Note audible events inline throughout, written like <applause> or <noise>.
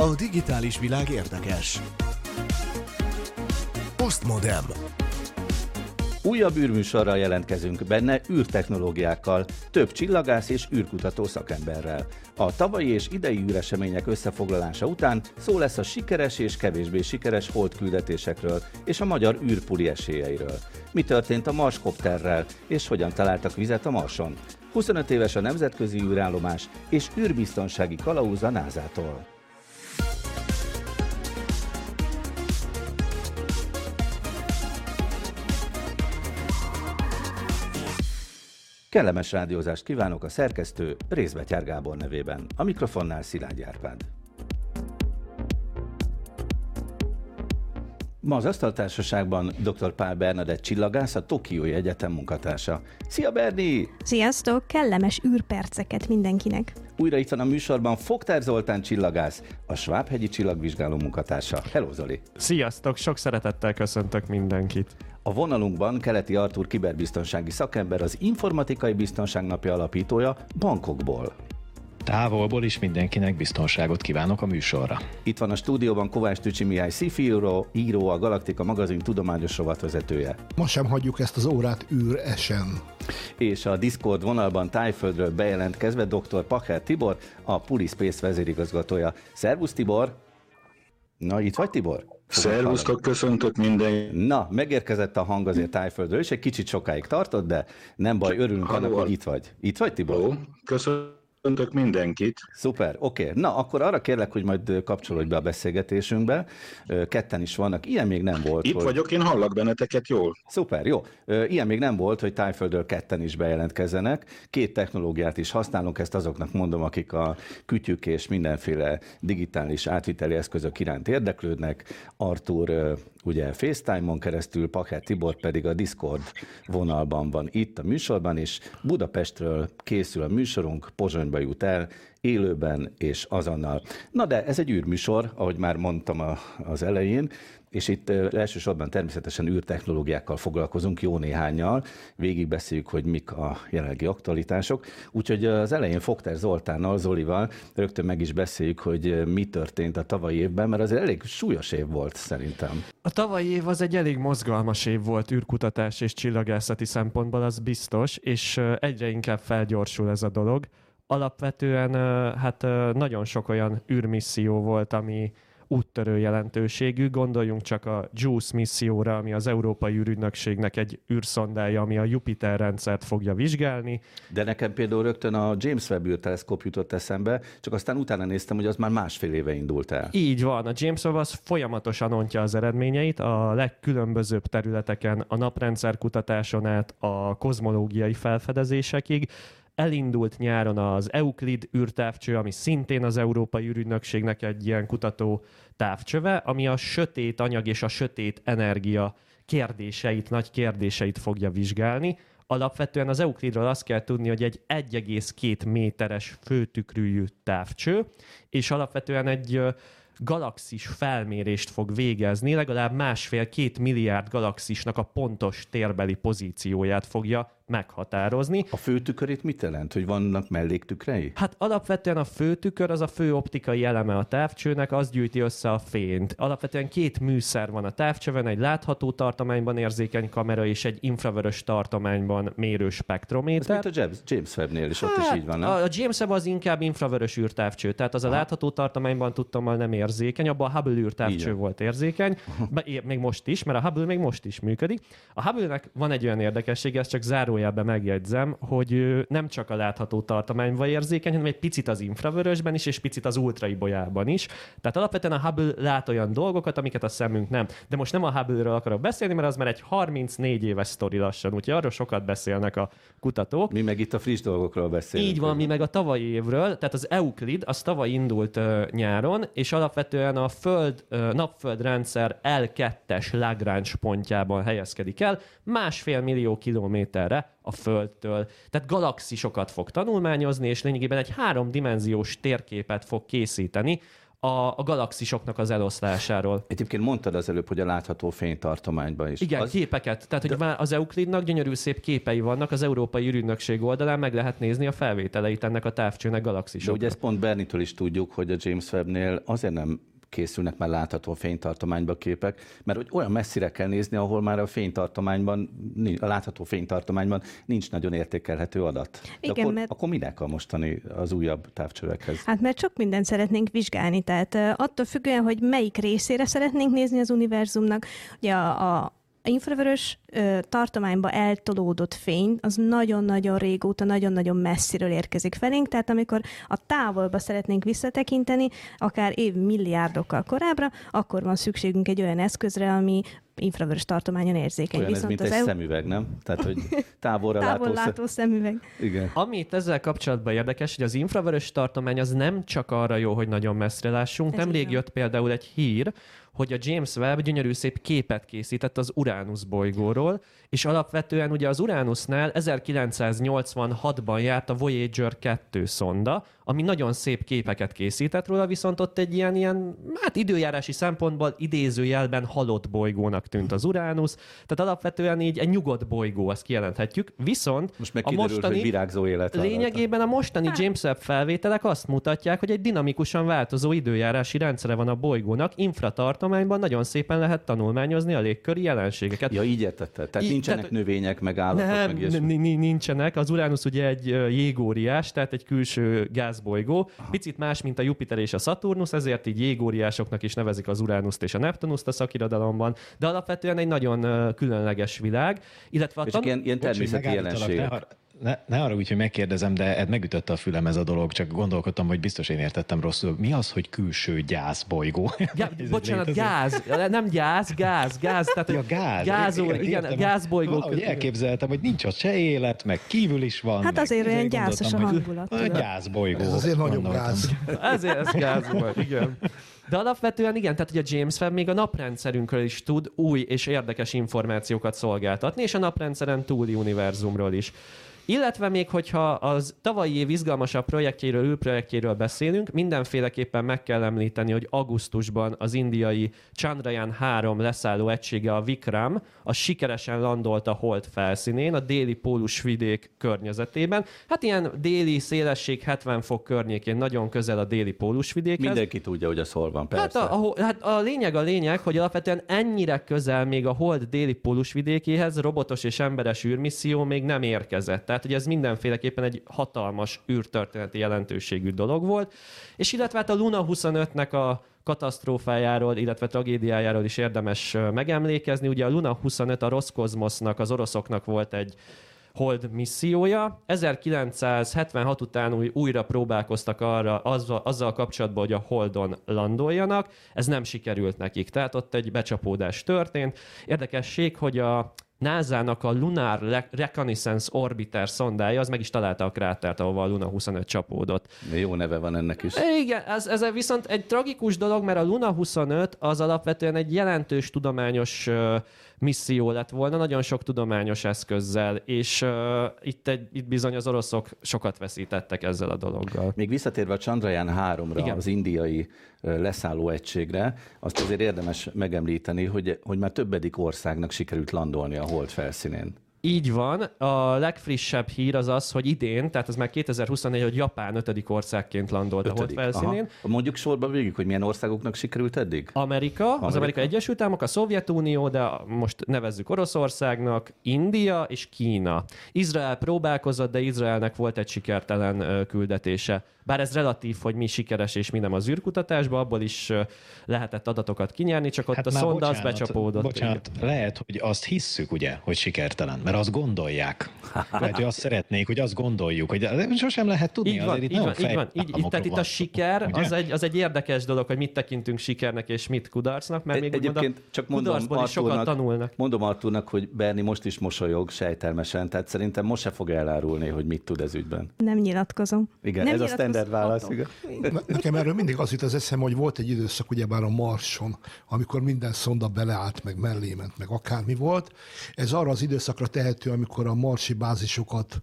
A digitális világ érdekes. Postmodem. Újabb űrműsorral jelentkezünk benne űrtechnológiákkal, több csillagász és űrkutató szakemberrel. A tavalyi és idei űresemények összefoglalása után szó lesz a sikeres és kevésbé sikeres holdküldetésekről és a magyar űrpuli esélyeiről. Mi történt a Marskopterrel, és hogyan találtak vizet a Marson? 25 éves a nemzetközi űrállomás és űrbiztonsági kalauz NASA-tól. Kellemes rádiózást kívánok a szerkesztő Részbetyár Gábor nevében. A mikrofonnál Szilágy Árpád. Ma az Asztaltársaságban dr. Pál Bernadett csillagász, a Tokiói Egyetem munkatársa. Szia Berni! Sziasztok! Kellemes űrperceket mindenkinek! Újra itt van a műsorban Fogtár Zoltán csillagász, a Svábhegyi csillagvizsgáló munkatársa. Hello Zoli! Sziasztok! Sok szeretettel köszöntök mindenkit! A vonalunkban Keleti Artur kiberbiztonsági szakember, az Informatikai Biztonság Napja alapítója Bankokból. Távolból is mindenkinek biztonságot kívánok a műsorra. Itt van a stúdióban Kovács Tücsi Mihály Szifíró, író, a Galaktika magazin tudományos rovatvezetője. Ma sem hagyjuk ezt az órát űr esen. És a Discord vonalban Tájföldről bejelentkezve dr. Pacher Tibor, a Pulispace vezérigazgatója. Szervusz Tibor! Na, itt vagy Tibor? Szervusztok, köszöntök minden. Na, megérkezett a hang azért Tájföldről, és egy kicsit sokáig tartott, de nem baj, örülünk annak, hogy itt vagy. Itt vagy, Tibor? Jó, köszönöm köszöntök mindenkit. Szuper, oké. Okay. Na, akkor arra kérlek, hogy majd kapcsolódj be a beszélgetésünkbe. Ketten is vannak. Ilyen még nem volt. Itt hogy... vagyok, én hallak benneteket jól. Szuper, jó. Ilyen még nem volt, hogy Tájföldről ketten is bejelentkezzenek. Két technológiát is használunk, ezt azoknak mondom, akik a kütyük és mindenféle digitális átviteli eszközök iránt érdeklődnek. Artur ugye FaceTime-on keresztül, Paket Tibor pedig a Discord vonalban van itt a műsorban, és Budapestről készül a műsorunk, Pozsonyba jut el, élőben és azonnal. Na de ez egy űrműsor, ahogy már mondtam a, az elején, és itt elsősorban természetesen űrtechnológiákkal foglalkozunk, jó néhányal, végigbeszéljük, hogy mik a jelenlegi aktualitások. Úgyhogy az elején Fogter Zoltánnal, Zolival rögtön meg is beszéljük, hogy mi történt a tavalyi évben, mert az elég súlyos év volt szerintem. A tavalyi év az egy elég mozgalmas év volt űrkutatás és csillagászati szempontból, az biztos, és egyre inkább felgyorsul ez a dolog. Alapvetően hát nagyon sok olyan űrmisszió volt, ami úttörő jelentőségű. Gondoljunk csak a JUICE misszióra, ami az Európai űrügynökségnek egy űrszondája, ami a Jupiter rendszert fogja vizsgálni. De nekem például rögtön a James Webb űrteleszkóp jutott eszembe, csak aztán utána néztem, hogy az már másfél éve indult el. Így van, a James Webb az folyamatosan ontja az eredményeit a legkülönbözőbb területeken, a naprendszer kutatáson át a kozmológiai felfedezésekig elindult nyáron az Euclid űrtávcső, ami szintén az Európai űrügynökségnek egy ilyen kutató távcsöve, ami a sötét anyag és a sötét energia kérdéseit, nagy kérdéseit fogja vizsgálni. Alapvetően az Euclidről azt kell tudni, hogy egy 1,2 méteres főtükrűjű távcső, és alapvetően egy galaxis felmérést fog végezni, legalább másfél-két milliárd galaxisnak a pontos térbeli pozícióját fogja meghatározni. A főtükör mit jelent, hogy vannak melléktükrei? Hát alapvetően a főtükör az a fő optikai eleme a távcsőnek, az gyűjti össze a fényt. Alapvetően két műszer van a távcsőben, egy látható tartományban érzékeny kamera és egy infravörös tartományban mérő spektrométer. Ez mint a James, James Webb-nél is, hát, ott is hát, így van, nem? A James Webb az inkább infravörös űrtávcső, tehát az a Aha. látható tartományban tudtam, nem érzékeny, abban a Hubble űrtávcső volt érzékeny, még most is, mert a Hubble még most is működik. A Hubble-nek van egy olyan érdekessége, ez csak záró zárójelben megjegyzem, hogy nem csak a látható tartományban érzékeny, hanem egy picit az infravörösben is, és picit az ultraibolyában is. Tehát alapvetően a Hubble lát olyan dolgokat, amiket a szemünk nem. De most nem a Hubble-ről akarok beszélni, mert az már egy 34 éves sztori lassan, úgyhogy arról sokat beszélnek a kutatók. Mi meg itt a friss dolgokról beszélünk. Így van, mi meg a tavalyi évről, tehát az Euclid, az tavaly indult uh, nyáron, és alapvetően a Föld, uh, napföld rendszer L2-es Lagrange pontjában helyezkedik el, másfél millió kilométerre a Földtől. Tehát galaxisokat fog tanulmányozni, és lényegében egy háromdimenziós térképet fog készíteni a, a galaxisoknak az eloszlásáról. Egyébként mondtad az előbb, hogy a látható fénytartományban is. Igen, az, képeket. Tehát, hogy már az Euclidnak gyönyörű szép képei vannak, az Európai űrügynökség oldalán meg lehet nézni a felvételeit ennek a távcsőnek de galaxisoknak. ugye ezt pont Bernitől is tudjuk, hogy a James Webbnél azért nem készülnek már látható fénytartományba képek, mert hogy olyan messzire kell nézni, ahol már a fénytartományban, a látható fénytartományban nincs nagyon értékelhető adat. De Igen, akkor, mert- akkor minek a mostani az újabb távcsövekhez? Hát mert sok mindent szeretnénk vizsgálni, tehát attól függően, hogy melyik részére szeretnénk nézni az univerzumnak, ugye a, a infravörös ö, tartományba eltolódott fény, az nagyon-nagyon régóta, nagyon-nagyon messziről érkezik felénk, tehát amikor a távolba szeretnénk visszatekinteni, akár év milliárdokkal korábbra, akkor van szükségünk egy olyan eszközre, ami infravörös tartományon érzékeny. Olyan ez, mint egy EU- szemüveg, nem? Tehát, hogy <laughs> távolra távol látó szemüveg. Igen. Ami itt ezzel kapcsolatban érdekes, hogy az infravörös tartomány az nem csak arra jó, hogy nagyon messzre lássunk. Ez Nemrég jött például egy hír, hogy a James Webb gyönyörű szép képet készített az Uránusz bolygóról, és alapvetően ugye az Uránusznál 1986-ban járt a Voyager 2 szonda, ami nagyon szép képeket készített róla, viszont ott egy ilyen, ilyen hát időjárási szempontból idézőjelben halott bolygónak tűnt az Uránusz, tehát alapvetően így egy nyugodt bolygó, azt kijelenthetjük. Viszont Most meg a mostani, hogy virágzó élet. Lényegében a mostani James Webb felvételek azt mutatják, hogy egy dinamikusan változó időjárási rendszere van a bolygónak, infratartományban nagyon szépen lehet tanulmányozni a légköri jelenségeket. Ja, így értetted. Tehát Így- nincsenek tehát- növények, meg állatok, Nem, meg nincsenek. Az Uranus ugye egy jégóriás, tehát egy külső gázbolygó. Picit más, mint a Jupiter és a Saturnus, ezért így jégóriásoknak is nevezik az Uranuszt és a Neptunuszt a szakirodalomban, de alapvetően egy nagyon különleges világ, illetve a És tan- ilyen, ilyen természeti jelenségek. Ne, ne arra úgy, hogy megkérdezem, de ez megütötte a fülem ez a dolog, csak gondolkodtam, hogy biztos én értettem rosszul. Mi az, hogy külső gyászbolygó? Gá- <laughs> Ez bocsánat, létezik? gáz, nem gyász, gáz, gáz, tehát Ja, gáz. gázol, Értem, igen, értem. gázbolygó. Valahogy elképzeltem, hogy nincs ott se élet, meg kívül is van. Hát azért olyan gondoltam, gyászos a hangulat, <laughs> A gyászbolygó. Ez azért gondoltam. gáz. <laughs> Ezért ez gáz volt, igen. De alapvetően igen, tehát ugye a James Webb még a naprendszerünkről is tud új és érdekes információkat szolgáltatni, és a naprendszeren túli univerzumról is. Illetve még, hogyha az tavalyi év izgalmasabb projektjéről, űrprojektjéről beszélünk, mindenféleképpen meg kell említeni, hogy augusztusban az indiai Chandrayaan 3 leszálló egysége, a Vikram, az sikeresen landolt a hold felszínén, a déli pólusvidék környezetében. Hát ilyen déli szélesség 70 fok környékén, nagyon közel a déli pólusvidékhez. Mindenki tudja, hogy az hol van, persze. Hát a, a, hát a lényeg a lényeg, hogy alapvetően ennyire közel még a Hold déli pólusvidékéhez robotos és emberes űrmisszió még nem érkezett. Tehát, hogy ez mindenféleképpen egy hatalmas űrtörténeti jelentőségű dolog volt. És illetve hát a Luna 25-nek a katasztrófájáról, illetve tragédiájáról is érdemes megemlékezni. Ugye a Luna 25 a Roszkozmosznak, az oroszoknak volt egy Hold missziója. 1976 után új, újra próbálkoztak arra, azzal, azzal kapcsolatban, hogy a Holdon landoljanak. Ez nem sikerült nekik, tehát ott egy becsapódás történt. Érdekesség, hogy a NASA-nak a Lunar Reconnaissance Orbiter szondája, az meg is találta a krátert, ahova a Luna 25 csapódott. Jó neve van ennek is. Igen, ez, ez viszont egy tragikus dolog, mert a Luna 25 az alapvetően egy jelentős tudományos ö, misszió lett volna, nagyon sok tudományos eszközzel, és uh, itt, egy, itt bizony az oroszok sokat veszítettek ezzel a dologgal. Még visszatérve a Chandrayaan 3-ra, Igen. az indiai ö, leszálló egységre, azt azért érdemes megemlíteni, hogy, hogy már többedik országnak sikerült landolni a hold felszínén. Így van. A legfrissebb hír az az, hogy idén, tehát ez már 2024, hogy Japán ötödik országként landolt a hold Ötödik. felszínén. Aha. Mondjuk sorba végig, hogy milyen országoknak sikerült eddig? Amerika, az Amerika. Amerika Egyesült Államok, a Szovjetunió, de most nevezzük Oroszországnak, India és Kína. Izrael próbálkozott, de Izraelnek volt egy sikertelen küldetése. Bár ez relatív, hogy mi sikeres és mi nem az űrkutatásban, abból is lehetett adatokat kinyerni, csak ott hát a szonda az bocsánat, becsapódott. Bocsánat, lehet, hogy azt hisszük, ugye, hogy sikertelen, mert azt gondolják. Lehet, hogy azt szeretnék, hogy azt gondoljuk, hogy de sosem lehet tudni. Így van, azért itt így van, így van. Így, így, tehát itt a siker ugye? az egy, az egy érdekes dolog, hogy mit tekintünk sikernek és mit kudarcnak, mert még úgymond a Egyébként csak mondom kudarcból is sokat tanulnak. mondom Arturnak, hogy Berni most is mosolyog sejtelmesen, tehát szerintem most se fog elárulni, hogy mit tud ez ügyben. Nem nyilatkozom. Igen, Nem ez a standard válasz. Igen. Ne- Nekem erről mindig az jut az eszem, hogy volt egy időszak ugyebár a Marson, amikor minden szonda beleállt, meg mellé ment, meg akármi volt. Ez arra az időszakra tehető, amikor a marsi bázisokat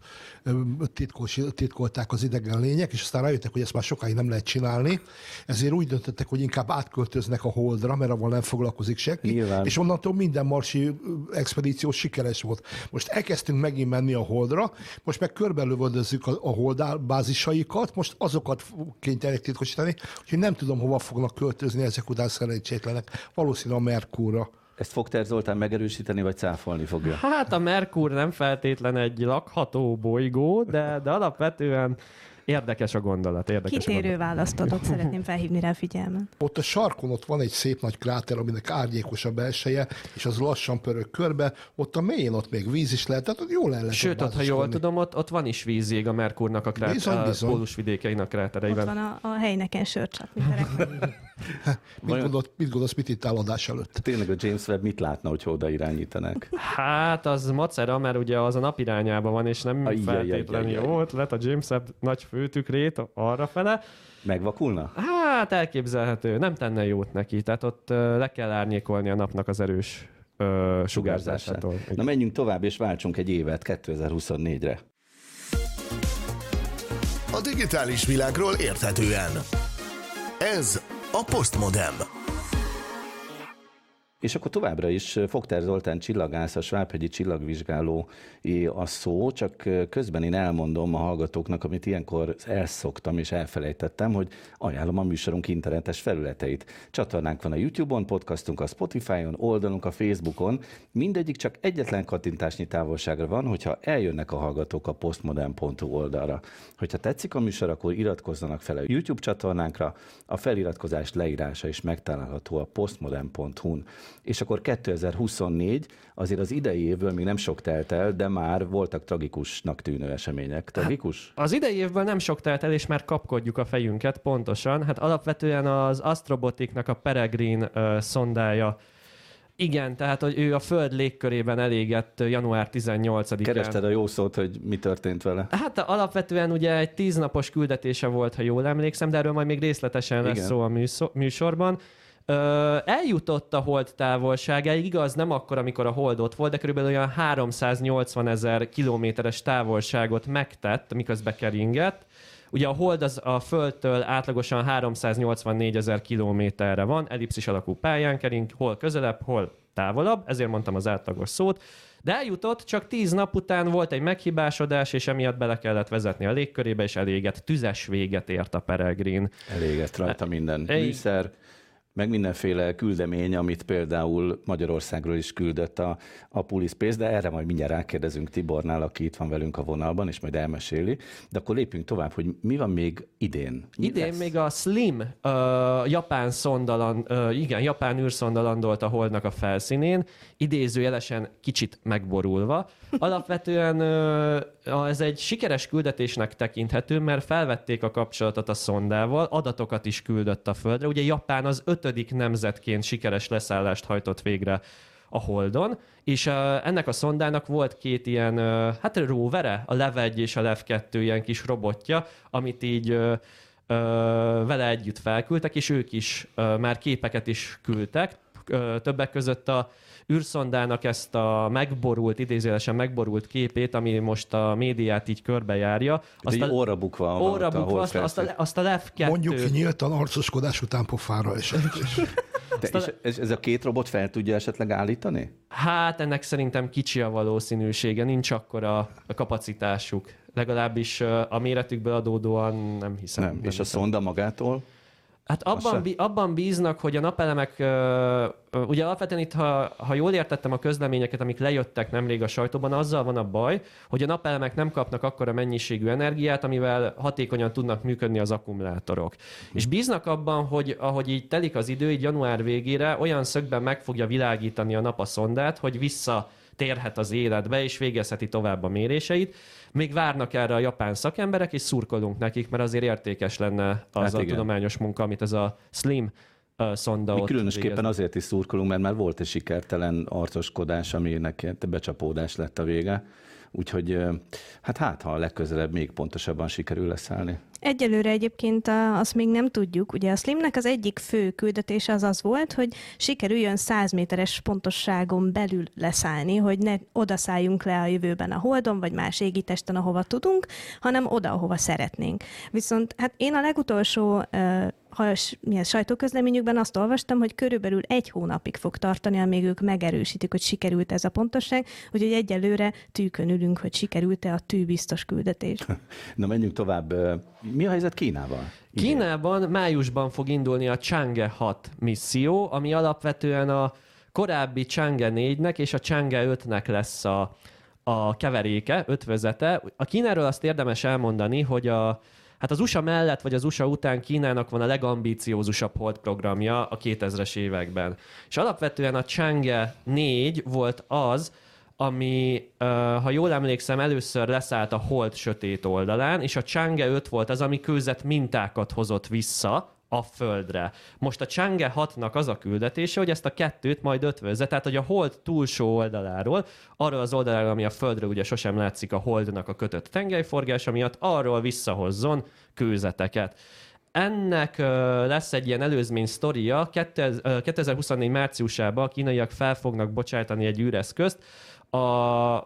titkos, titkolták az idegen lények, és aztán rájöttek, hogy ezt már sokáig nem lehet csinálni, ezért úgy döntöttek, hogy inkább átköltöznek a Holdra, mert avval nem foglalkozik senki, Nyilván. és onnantól minden marsi expedíció sikeres volt. Most elkezdtünk megint menni a Holdra, most meg körbelövöldözzük a, a Hold bázisaikat, most azokat kénytelenek titkosítani, úgyhogy nem tudom, hova fognak költözni ezek után szerencsétlenek. Valószínűleg a Merkurra. Ezt Fogter Zoltán megerősíteni, vagy cáfolni fogja? Hát a Merkur nem feltétlen egy lakható bolygó, de, de alapvetően érdekes a gondolat. Érdekes a Kitérő gondolat. választ adott, szeretném felhívni rá a figyelmet. Ott a sarkon ott van egy szép nagy kráter, aminek árnyékos a belseje, és az lassan pörög körbe. Ott a mélyén ott még víz is lehet, tehát ott jól el lehet Sőt, ott, ha jól tudom, ott, ott van is vízjég a Merkurnak a, krát, Bizony, a bizony. pólusvidékeinek Ott krátereiben. van a, a helyneken sörcsapni terek. <laughs> <laughs> Mit Vajon- gondolsz, mit gondolsz, mit itt adás előtt? Tényleg a James Webb mit látna, hogyha oda irányítanak? Hát az macera, mert ugye az a nap irányába van, és nem Ajjajjajjaj. feltétlenül jó ötlet a James Webb nagy főtükrét arra fele. Megvakulna? Hát elképzelhető, nem tenne jót neki, tehát ott le kell árnyékolni a napnak az erős ö, sugárzásától. Na menjünk tovább, és váltsunk egy évet 2024-re. A digitális világról érthetően. Ez a Postmodem. És akkor továbbra is Fogter Zoltán csillagász, a Svábhegyi csillagvizsgáló a szó, csak közben én elmondom a hallgatóknak, amit ilyenkor elszoktam és elfelejtettem, hogy ajánlom a műsorunk internetes felületeit. Csatornánk van a YouTube-on, podcastunk a Spotify-on, oldalunk a Facebookon, mindegyik csak egyetlen kattintásnyi távolságra van, hogyha eljönnek a hallgatók a postmodern.hu oldalra. Hogyha tetszik a műsor, akkor iratkozzanak fel a YouTube csatornánkra, a feliratkozás leírása is megtalálható a postmodern.hu-n. És akkor 2024, azért az idei évből még nem sok telt el, de már voltak tragikusnak tűnő események. Tragikus? Az idei évből nem sok telt el, és már kapkodjuk a fejünket pontosan. Hát alapvetően az Astrobotiknak a Peregrine uh, szondája igen, tehát hogy ő a Föld légkörében elégett január 18-án. Kerested a jó szót, hogy mi történt vele? Hát alapvetően ugye egy tíznapos küldetése volt, ha jól emlékszem, de erről majd még részletesen lesz Igen. szó a műsorban. Ö, eljutott a hold távolságáig, igaz, nem akkor, amikor a hold ott volt, de körülbelül olyan 380 ezer kilométeres távolságot megtett, miközben keringett. Ugye a hold az a Földtől átlagosan 384 ezer kilométerre van, ellipszis alakú pályán kering, hol közelebb, hol távolabb, ezért mondtam az átlagos szót. De eljutott, csak tíz nap után volt egy meghibásodás, és emiatt bele kellett vezetni a légkörébe, és elégett tüzes véget ért a Peregrin. Elégett rajta minden műszer, meg mindenféle küldemény, amit például Magyarországról is küldött a, a Pulispace, de erre majd mindjárt rákérdezünk Tibornál, aki itt van velünk a vonalban, és majd elmeséli. De akkor lépjünk tovább, hogy mi van még idén? Mi Idén lesz? még a Slim uh, japán szondalan, uh, igen, japán űrszonda landolt a holdnak a felszínén, idézőjelesen kicsit megborulva. Alapvetően uh, ez egy sikeres küldetésnek tekinthető, mert felvették a kapcsolatot a szondával, adatokat is küldött a Földre. Ugye Japán az ötödik nemzetként sikeres leszállást hajtott végre a Holdon, és uh, ennek a szondának volt két ilyen, uh, hát rovere, a Lev 1 és a Lev 2 ilyen kis robotja, amit így uh, ö, vele együtt felküldtek, és ők is ö, már képeket is küldtek. Többek között a űrszondának ezt a megborult, idézőjelesen megborult képét, ami most a médiát így körbejárja. Azt a, a, óra bukva van óra a bukva, azt, a- azt, a, azt a Lev 2 Mondjuk ki nyíltan arcoskodás után pofára esett. <laughs> Te, és ez, ez a két robot fel tudja esetleg állítani? Hát ennek szerintem kicsi a valószínűsége, nincs akkora a kapacitásuk. Legalábbis a méretükből adódóan nem hiszem. Nem. És a hiszem. szonda magától? Hát abban, bí- abban bíznak, hogy a napelemek, ugye alapvetően itt, ha, ha jól értettem a közleményeket, amik lejöttek nemrég a sajtóban, azzal van a baj, hogy a napelemek nem kapnak akkora mennyiségű energiát, amivel hatékonyan tudnak működni az akkumulátorok. És bíznak abban, hogy ahogy így telik az idő, így január végére olyan szögben meg fogja világítani a nap a szondát, hogy vissza térhet az életbe, és végezheti tovább a méréseit. Még várnak erre a japán szakemberek, és szurkolunk nekik, mert azért értékes lenne az Hát a igen. tudományos munka, amit ez a Slim szonda Mi különösképpen végez. azért is szurkolunk, mert már volt egy sikertelen arcoskodás, aminek becsapódás lett a vége. Úgyhogy hát hát, ha a legközelebb még pontosabban sikerül leszállni. Egyelőre egyébként azt még nem tudjuk. Ugye a Slimnek az egyik fő küldetése az az volt, hogy sikerüljön 100 méteres pontosságon belül leszállni, hogy ne odaszálljunk le a jövőben a Holdon, vagy más égitesten, ahova tudunk, hanem oda, ahova szeretnénk. Viszont hát én a legutolsó ha milyen sajtóközleményükben azt olvastam, hogy körülbelül egy hónapig fog tartani, amíg ők megerősítik, hogy sikerült ez a pontosság, úgyhogy egyelőre tűkön ülünk, hogy sikerült-e a tűbiztos küldetés. <laughs> Na menjünk tovább. Mi a helyzet Kínával? Idén? Kínában májusban fog indulni a Chang'e 6 misszió, ami alapvetően a korábbi Chang'e 4-nek és a Chang'e 5-nek lesz a, a keveréke, ötvözete. A Kínáról azt érdemes elmondani, hogy a, hát az USA mellett, vagy az USA után Kínának van a legambíciózusabb hold programja a 2000-es években. És alapvetően a Chang'e 4 volt az, ami, ha jól emlékszem, először leszállt a hold sötét oldalán, és a Chang'e 5 volt az, ami kőzet mintákat hozott vissza a Földre. Most a Chang'e 6-nak az a küldetése, hogy ezt a kettőt majd ötvözze, tehát hogy a hold túlsó oldaláról, arról az oldaláról, ami a Földre ugye sosem látszik a holdnak a kötött tengelyforgása miatt, arról visszahozzon kőzeteket. Ennek lesz egy ilyen előzmény sztoria. 2000 ö, 2024 márciusában a kínaiak fel fognak bocsájtani egy űreszközt, a,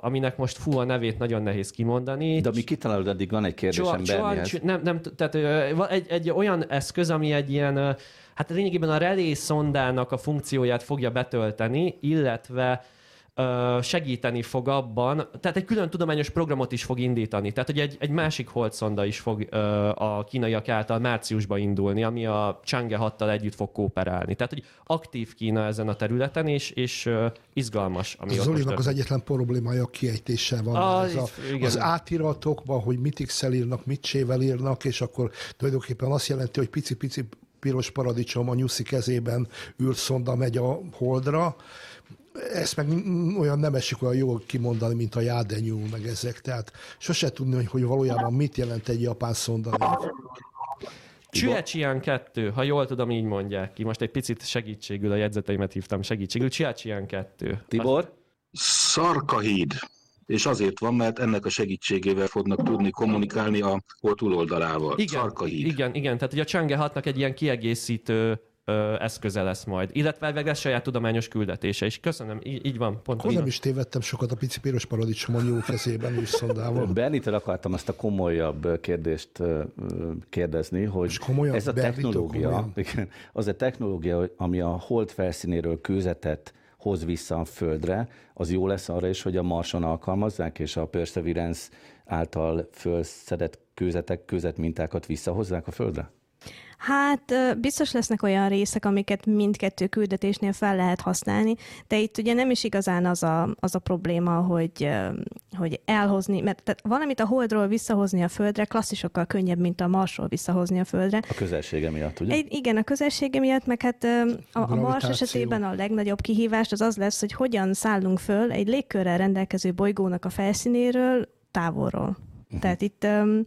aminek most fú a nevét nagyon nehéz kimondani. De ami kitalálod, addig van egy kérdésem. Csu- nem, nem, tehát egy, egy olyan eszköz, ami egy ilyen, hát lényegében a relé szondának a funkcióját fogja betölteni, illetve segíteni fog abban, tehát egy külön tudományos programot is fog indítani. Tehát, hogy egy, egy másik holdszonda is fog a kínaiak által márciusban indulni, ami a Chang'e 6-tal együtt fog kooperálni. Tehát, hogy aktív Kína ezen a területen, és, és izgalmas, ami most Zolinak az egyetlen problémája a kiejtéssel van. Ah, ez a, igen. az átiratokban, hogy mit x írnak, mit csével írnak, és akkor tulajdonképpen azt jelenti, hogy pici-pici piros paradicsom a nyuszi kezében űrszonda megy a holdra, ezt meg olyan nem esik olyan jól kimondani, mint a jádenyú, meg ezek. Tehát sose tudni, hogy, hogy valójában mit jelent egy japán szonda. Chiachian 2, ha jól tudom, így mondják ki. Most egy picit segítségül a jegyzeteimet hívtam segítségül. Chiachian 2. Tibor? Szarkahíd. És azért van, mert ennek a segítségével fognak tudni kommunikálni a hol túloldalával. Igen, Szarkahíd. igen, igen, tehát ugye a Chang'e 6-nak egy ilyen kiegészítő ö, eszköze lesz majd. Illetve elvileg lesz saját tudományos küldetése is. Köszönöm, így, így van, pont Akkor nem van. is tévedtem sokat a pici piros paradicsom a jó kezében űrszondával. <laughs> Bernitől akartam azt a komolyabb kérdést kérdezni, hogy És komolyan? ez a Bernitől technológia, komolyan? igen, az a technológia, ami a hold felszínéről kőzetet hoz vissza a Földre, az jó lesz arra is, hogy a Marson alkalmazzák, és a Perseverance által fölszedett kőzetek, kőzetmintákat visszahozzák a Földre? Hát biztos lesznek olyan részek, amiket mindkettő küldetésnél fel lehet használni, de itt ugye nem is igazán az a, az a probléma, hogy, hogy elhozni, mert tehát valamit a Holdról visszahozni a Földre klasszisokkal könnyebb, mint a Marsról visszahozni a Földre. A közelsége miatt, ugye? Egy, igen, a közelsége miatt, meg hát a, a Mars esetében a legnagyobb kihívás az az lesz, hogy hogyan szállunk föl egy légkörrel rendelkező bolygónak a felszínéről távolról. Tehát itt um,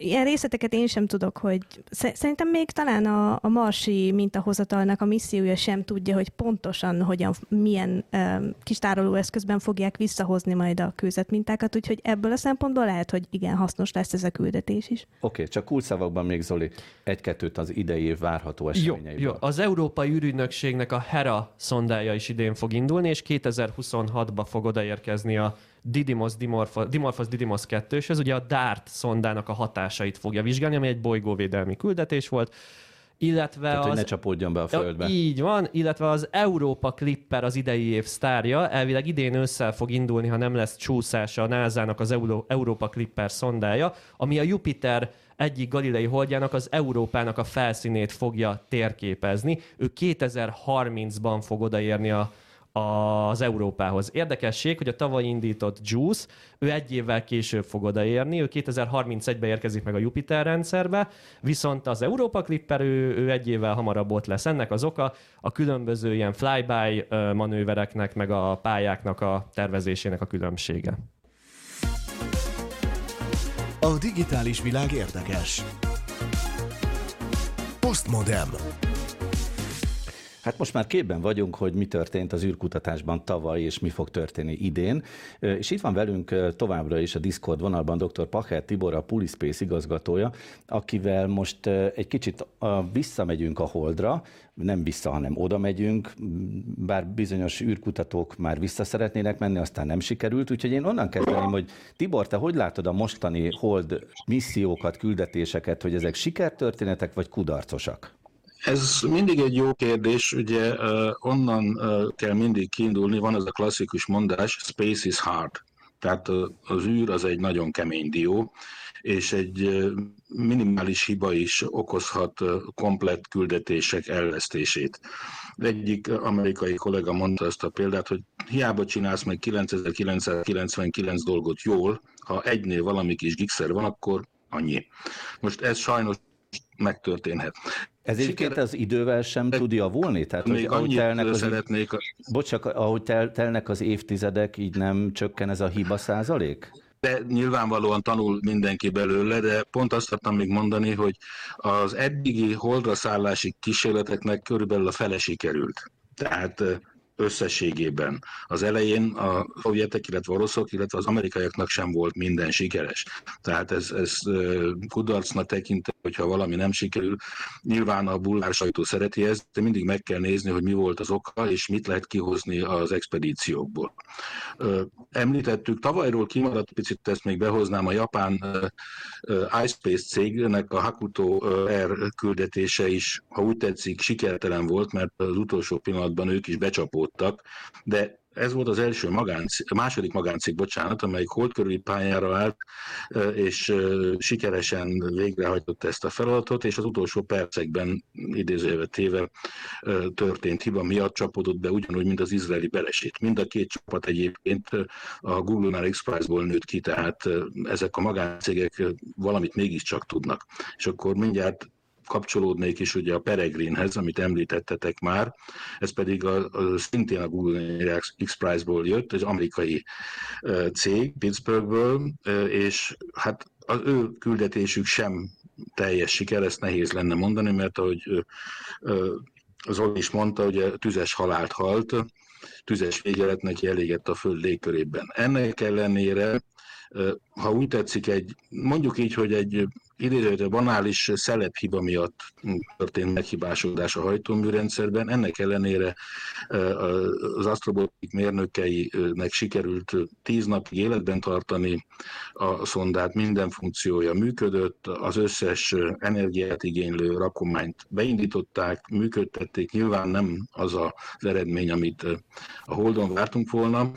ilyen részleteket én sem tudok, hogy sze- szerintem még talán a, a marsi mintahozatalnak a missziója sem tudja, hogy pontosan hogyan, milyen um, kis tárolóeszközben fogják visszahozni majd a kőzetmintákat, úgyhogy ebből a szempontból lehet, hogy igen, hasznos lesz ez a küldetés is. Oké, okay, csak kulcsszavakban még Zoli, egy-kettőt az idei év várható Jó, eseményeiből. jó. Az Európai űrügynökségnek a HERA szondája is idén fog indulni, és 2026-ba fog odaérkezni a Didymos, Dimorphos, Dimorphos Didymos 2 és ez ugye a DART szondának a hatásait fogja vizsgálni, ami egy bolygóvédelmi küldetés volt, illetve Tehát, az... hogy ne csapódjon be a Földbe. Így van, illetve az Európa Clipper az idei év sztárja, elvileg idén ősszel fog indulni, ha nem lesz csúszása a NASA-nak az Euró- Európa Clipper szondája, ami a Jupiter egyik galilei holdjának az Európának a felszínét fogja térképezni. Ő 2030-ban fog odaérni a az Európához. Érdekesség, hogy a tavaly indított JUICE, ő egy évvel később fog odaérni, ő 2031-ben érkezik meg a Jupiter rendszerbe, viszont az Európa Clipper, ő, ő egy évvel hamarabb ott lesz. Ennek az oka a különböző ilyen flyby manővereknek, meg a pályáknak a tervezésének a különbsége. A digitális világ érdekes. Postmodem. Hát most már képben vagyunk, hogy mi történt az űrkutatásban tavaly, és mi fog történni idén. És itt van velünk továbbra is a Discord vonalban dr. Pacher Tibor, a Pulispace igazgatója, akivel most egy kicsit visszamegyünk a Holdra, nem vissza, hanem oda megyünk, bár bizonyos űrkutatók már vissza szeretnének menni, aztán nem sikerült, úgyhogy én onnan kezdeném, hogy Tibor, te hogy látod a mostani Hold missziókat, küldetéseket, hogy ezek sikertörténetek vagy kudarcosak? Ez mindig egy jó kérdés, ugye onnan kell mindig kiindulni, van ez a klasszikus mondás, space is hard. Tehát az űr az egy nagyon kemény dió, és egy minimális hiba is okozhat komplett küldetések ellesztését. Egyik amerikai kollega mondta azt a példát, hogy hiába csinálsz meg 9999 dolgot jól, ha egynél valami kis gigszer van, akkor annyi. Most ez sajnos megtörténhet. Ez egyébként az idővel sem tud javulni? Tehát, még hogy ahogy telnek az, szeretnék... Bocsak, ahogy tel, telnek az évtizedek, így nem csökken ez a hiba százalék? De nyilvánvalóan tanul mindenki belőle, de pont azt akartam még mondani, hogy az eddigi holdra szállási kísérleteknek körülbelül a fele sikerült. Tehát összességében. Az elején a szovjetek, illetve oroszok, illetve az amerikaiaknak sem volt minden sikeres. Tehát ez, ez kudarcnak tekintett, hogyha valami nem sikerül. Nyilván a bullár sajtó szereti ezt, de mindig meg kell nézni, hogy mi volt az oka, és mit lehet kihozni az expedíciókból. Említettük, tavalyról kimaradt, picit ezt még behoznám, a japán iSpace cégnek a Hakuto R küldetése is, ha úgy tetszik, sikertelen volt, mert az utolsó pillanatban ők is becsapódtak futottak, de ez volt az első magáncik, második magáncik, bocsánat, amelyik hold körüli pályára állt, és sikeresen végrehajtotta ezt a feladatot, és az utolsó percekben idézőjelve téve történt hiba miatt csapódott be ugyanúgy, mint az izraeli belesét. Mind a két csapat egyébként a Google-nál X-Prize-ból nőtt ki, tehát ezek a magáncégek valamit mégiscsak tudnak. És akkor mindjárt kapcsolódnék is ugye a Peregrinhez, amit említettetek már, ez pedig a, a, szintén a Google X Prize-ból jött, egy amerikai cég Pittsburghből, és hát az ő küldetésük sem teljes siker, ezt nehéz lenne mondani, mert ahogy az Oli is mondta, hogy tüzes halált halt, tüzes vége neki elégett a föld légkörében. Ennek ellenére, ha úgy tetszik, egy, mondjuk így, hogy egy idézőre banális szelephiba miatt történt meghibásodás a hajtóműrendszerben. Ennek ellenére az asztrobotik mérnökeinek sikerült tíz napig életben tartani a szondát, minden funkciója működött, az összes energiát igénylő rakományt beindították, működtették, nyilván nem az az eredmény, amit a Holdon vártunk volna,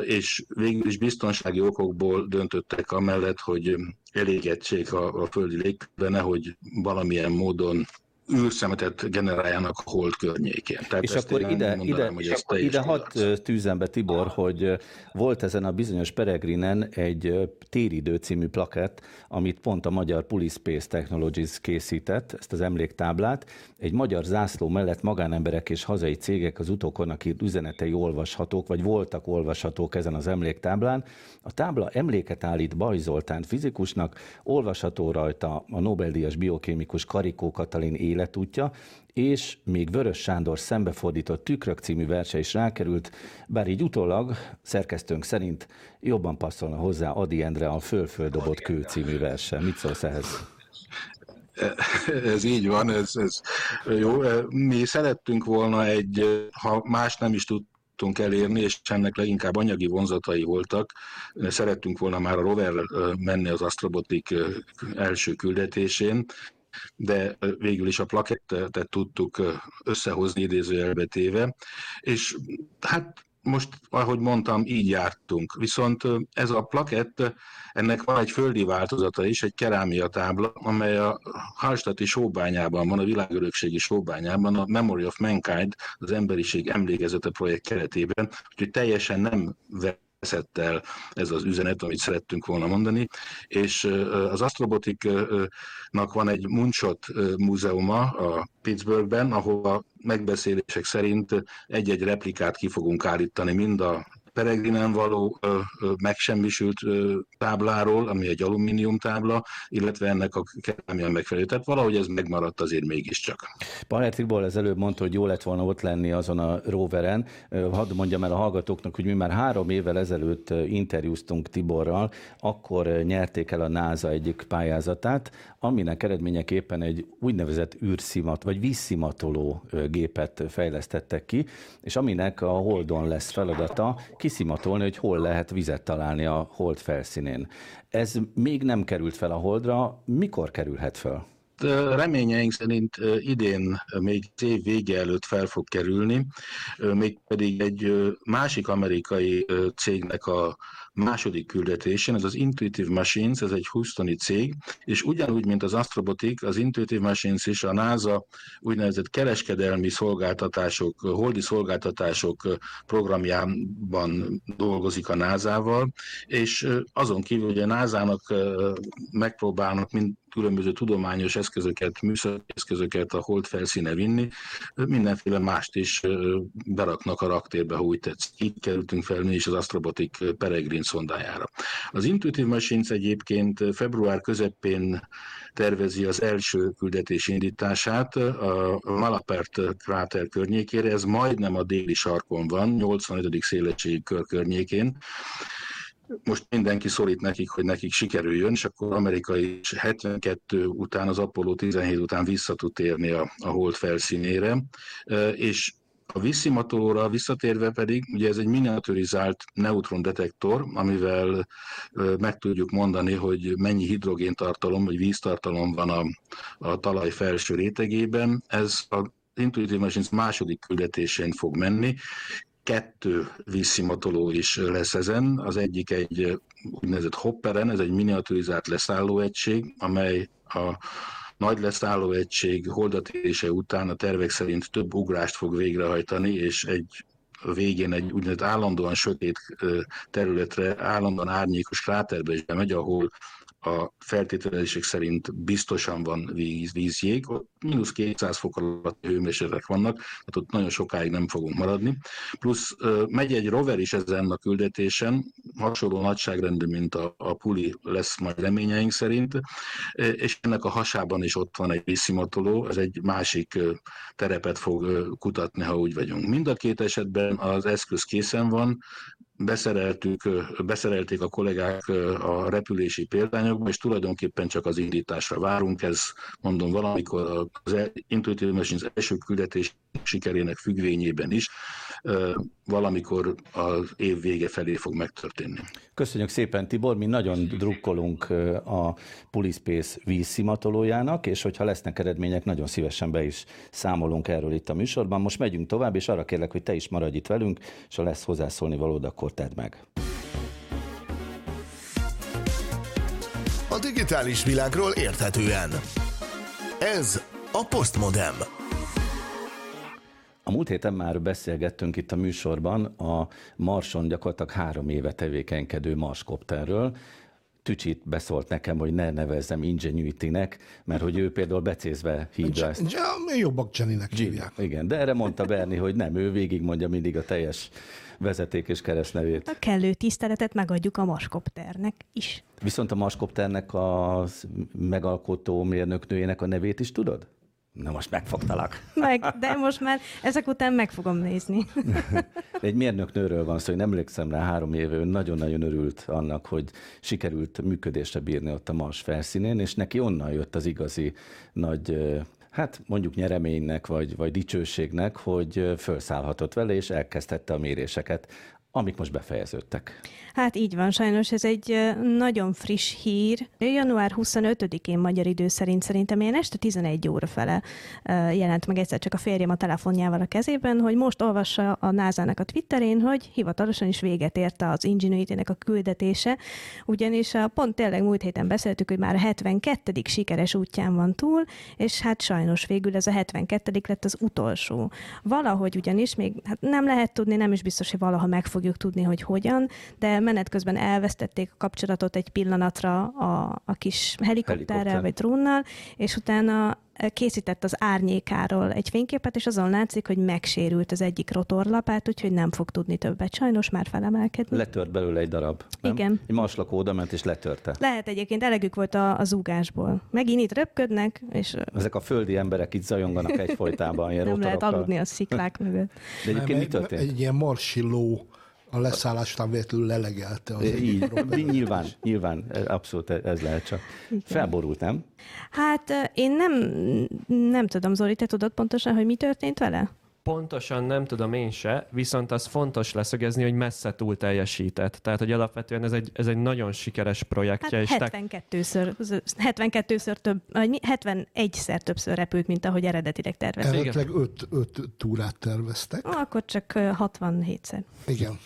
és végül is biztonsági okokból döntöttek amellett, hogy elégettség a, a földi légkörben, nehogy valamilyen módon űrszemetet generáljanak a hold környékén. Tehát és akkor ide, mondanám, ide, ide hat tűzem be, Tibor, hogy volt ezen a bizonyos Peregrinen egy Téridő című plakett, amit pont a magyar Pulispace Technologies készített, ezt az emléktáblát. Egy magyar zászló mellett magánemberek és hazai cégek az utókornak írt üzenetei olvashatók, vagy voltak olvashatók ezen az emléktáblán. A tábla emléket állít Baj Zoltán fizikusnak, olvasható rajta a Nobel-díjas biokémikus Karikó Katalin élet életútja, és még Vörös Sándor szembefordított Tükrök című verse is rákerült, bár így utólag szerkesztőnk szerint jobban passzolna hozzá Adi Endre a Fölföldobott kő című verse. Mit szólsz ehhez? Ez így van, ez, ez jó. Mi szerettünk volna egy, ha más nem is tud tudtunk elérni, és ennek leginkább anyagi vonzatai voltak. Szerettünk volna már a rover menni az Astrobotik első küldetésén, de végül is a plakettet tudtuk összehozni idézőjelbe téve, és hát most, ahogy mondtam, így jártunk. Viszont ez a plakett, ennek van egy földi változata is, egy kerámia tábla, amely a Hallstatti sóbányában van, a világörökségi sóbányában, a Memory of Mankind, az emberiség emlékezete projekt keretében, úgyhogy teljesen nem veszett el ez az üzenet, amit szerettünk volna mondani, és az Astrobotiknak van egy Munchot múzeuma a Pittsburghben, ahol megbeszélések szerint egy-egy replikát ki fogunk állítani, mind a Peregrinen való megsemmisült tábláról, ami egy alumínium tábla, illetve ennek a kerámia megfelelő. Tehát valahogy ez megmaradt azért mégiscsak. Palmer Tibor az előbb mondta, hogy jó lett volna ott lenni azon a roveren. Hadd mondjam el a hallgatóknak, hogy mi már három évvel ezelőtt interjúztunk Tiborral, akkor nyerték el a NASA egyik pályázatát, aminek eredményeképpen egy úgynevezett űrszimat, vagy vízszimatoló gépet fejlesztettek ki, és aminek a Holdon lesz feladata kiszimatolni, hogy hol lehet vizet találni a Hold felszínén. Ez még nem került fel a Holdra, mikor kerülhet fel? reményeink szerint idén még év vége előtt fel fog kerülni, mégpedig egy másik amerikai cégnek a második küldetésen, ez az Intuitive Machines, ez egy Houstoni cég, és ugyanúgy, mint az Astrobotic, az Intuitive Machines is a NASA úgynevezett kereskedelmi szolgáltatások, holdi szolgáltatások programjában dolgozik a NASA-val, és azon kívül, hogy a NASA-nak megpróbálnak mind különböző tudományos eszközöket, műszaki eszközöket a hold felszíne vinni, mindenféle mást is beraknak a raktérbe, ha úgy tetszik. Így kerültünk fel mi is az Astrobotic Peregrine szondájára. Az Intuitive Machines egyébként február közepén tervezi az első küldetés indítását a Malapert kráter környékére, ez majdnem a déli sarkon van, 85. szélességi kör környékén, most mindenki szorít nekik, hogy nekik sikerüljön, és akkor amerikai 72 után, az Apollo 17 után vissza tud térni a, a hold felszínére, és a visszimatolóra visszatérve pedig, ugye ez egy miniaturizált neutrondetektor, amivel meg tudjuk mondani, hogy mennyi hidrogéntartalom vagy víztartalom van a, a talaj felső rétegében. Ez a Intuitive Machines második küldetésén fog menni, kettő vízszimatoló is lesz ezen. Az egyik egy úgynevezett hopperen, ez egy miniaturizált leszállóegység, amely a nagy leszállóegység holdatérése után a tervek szerint több ugrást fog végrehajtani, és egy végén egy úgynevezett állandóan sötét területre, állandóan árnyékos kráterbe is bemegy, ahol a feltételezések szerint biztosan van víz, vízjég, ott mínusz 200 fok alatt hőmérsékletek vannak, tehát ott nagyon sokáig nem fogunk maradni. Plusz megy egy rover is ezen a küldetésen, hasonló nagyságrendű, mint a, a puli lesz majd reményeink szerint, és ennek a hasában is ott van egy vízszimatoló, ez egy másik terepet fog kutatni, ha úgy vagyunk. Mind a két esetben az eszköz készen van, beszereltük, beszerelték a kollégák a repülési példányokba, és tulajdonképpen csak az indításra várunk. Ez mondom valamikor az Intuitive Machines első küldetés sikerének függvényében is valamikor az év vége felé fog megtörténni. Köszönjük szépen, Tibor, mi nagyon drukkolunk a Pulispace vízszimatolójának, és hogyha lesznek eredmények, nagyon szívesen be is számolunk erről itt a műsorban. Most megyünk tovább, és arra kérlek, hogy te is maradj itt velünk, és ha lesz hozzászólni valód, akkor tedd meg. A digitális világról érthetően. Ez a Postmodem. A múlt héten már beszélgettünk itt a műsorban a Marson gyakorlatilag három éve tevékenykedő Marskopterről. Tücsit beszólt nekem, hogy ne nevezzem Ingenuity-nek, mert hogy ő például becézve hívja ezt. Ja, jobbak Jenny-nek hívják. Igen, de erre mondta Berni, hogy nem, ő végig mondja mindig a teljes vezeték és keresztnevét. A kellő tiszteletet megadjuk a Marskopternek is. Viszont a Marskopternek a megalkotó mérnöknőjének a nevét is tudod? Na most megfogtalak. Meg, de most már ezek után meg fogom nézni. <laughs> Egy mérnöknőről van szó, nem emlékszem rá, három éve ő nagyon-nagyon örült annak, hogy sikerült működésre bírni ott a Mars felszínén, és neki onnan jött az igazi nagy hát mondjuk nyereménynek, vagy, vagy dicsőségnek, hogy felszállhatott vele, és elkezdette a méréseket amik most befejeződtek. Hát így van, sajnos ez egy nagyon friss hír. Január 25-én magyar idő szerint szerintem ilyen este 11 óra fele jelent meg egyszer csak a férjem a telefonjával a kezében, hogy most olvassa a NASA-nak a Twitterén, hogy hivatalosan is véget ért az Ingenuity-nek a küldetése, ugyanis a pont tényleg múlt héten beszéltük, hogy már a 72. sikeres útján van túl, és hát sajnos végül ez a 72. lett az utolsó. Valahogy ugyanis még hát nem lehet tudni, nem is biztos, hogy valaha meg fog fogjuk tudni, hogy hogyan, de menet közben elvesztették a kapcsolatot egy pillanatra a, a kis helikopterrel Helikopter. vagy drónnal, és utána készített az árnyékáról egy fényképet, és azon látszik, hogy megsérült az egyik rotorlapát, úgyhogy nem fog tudni többet sajnos már felemelkedni. Letört belőle egy darab. Nem? Igen. Egy maslakó oda ment és letörte. Lehet egyébként elegük volt a, a zúgásból. Megint itt röpködnek, és Ezek a földi emberek itt zajonganak egyfolytában ilyen nem lehet rotorokkal. aludni a sziklák mögött. De egyébként mi egy, történt? egy ilyen marsiló a leszállás után véletlenül lelegelte az Így, nyilván, nyilván, abszolút ez lehet csak. Felborult, nem? Hát én nem, nem tudom, Zoli, te tudod pontosan, hogy mi történt vele? Pontosan nem tudom én se, viszont az fontos leszögezni, hogy messze túl teljesített. Tehát, hogy alapvetően ez egy, ez egy nagyon sikeres projektje. Hát és te- 72-ször, 72-ször több, vagy mi- 71-szer többször repült, mint ahogy eredetileg tervezték. Eredetileg öt, öt túrát terveztek. Akkor csak ö, 67-szer. Igen.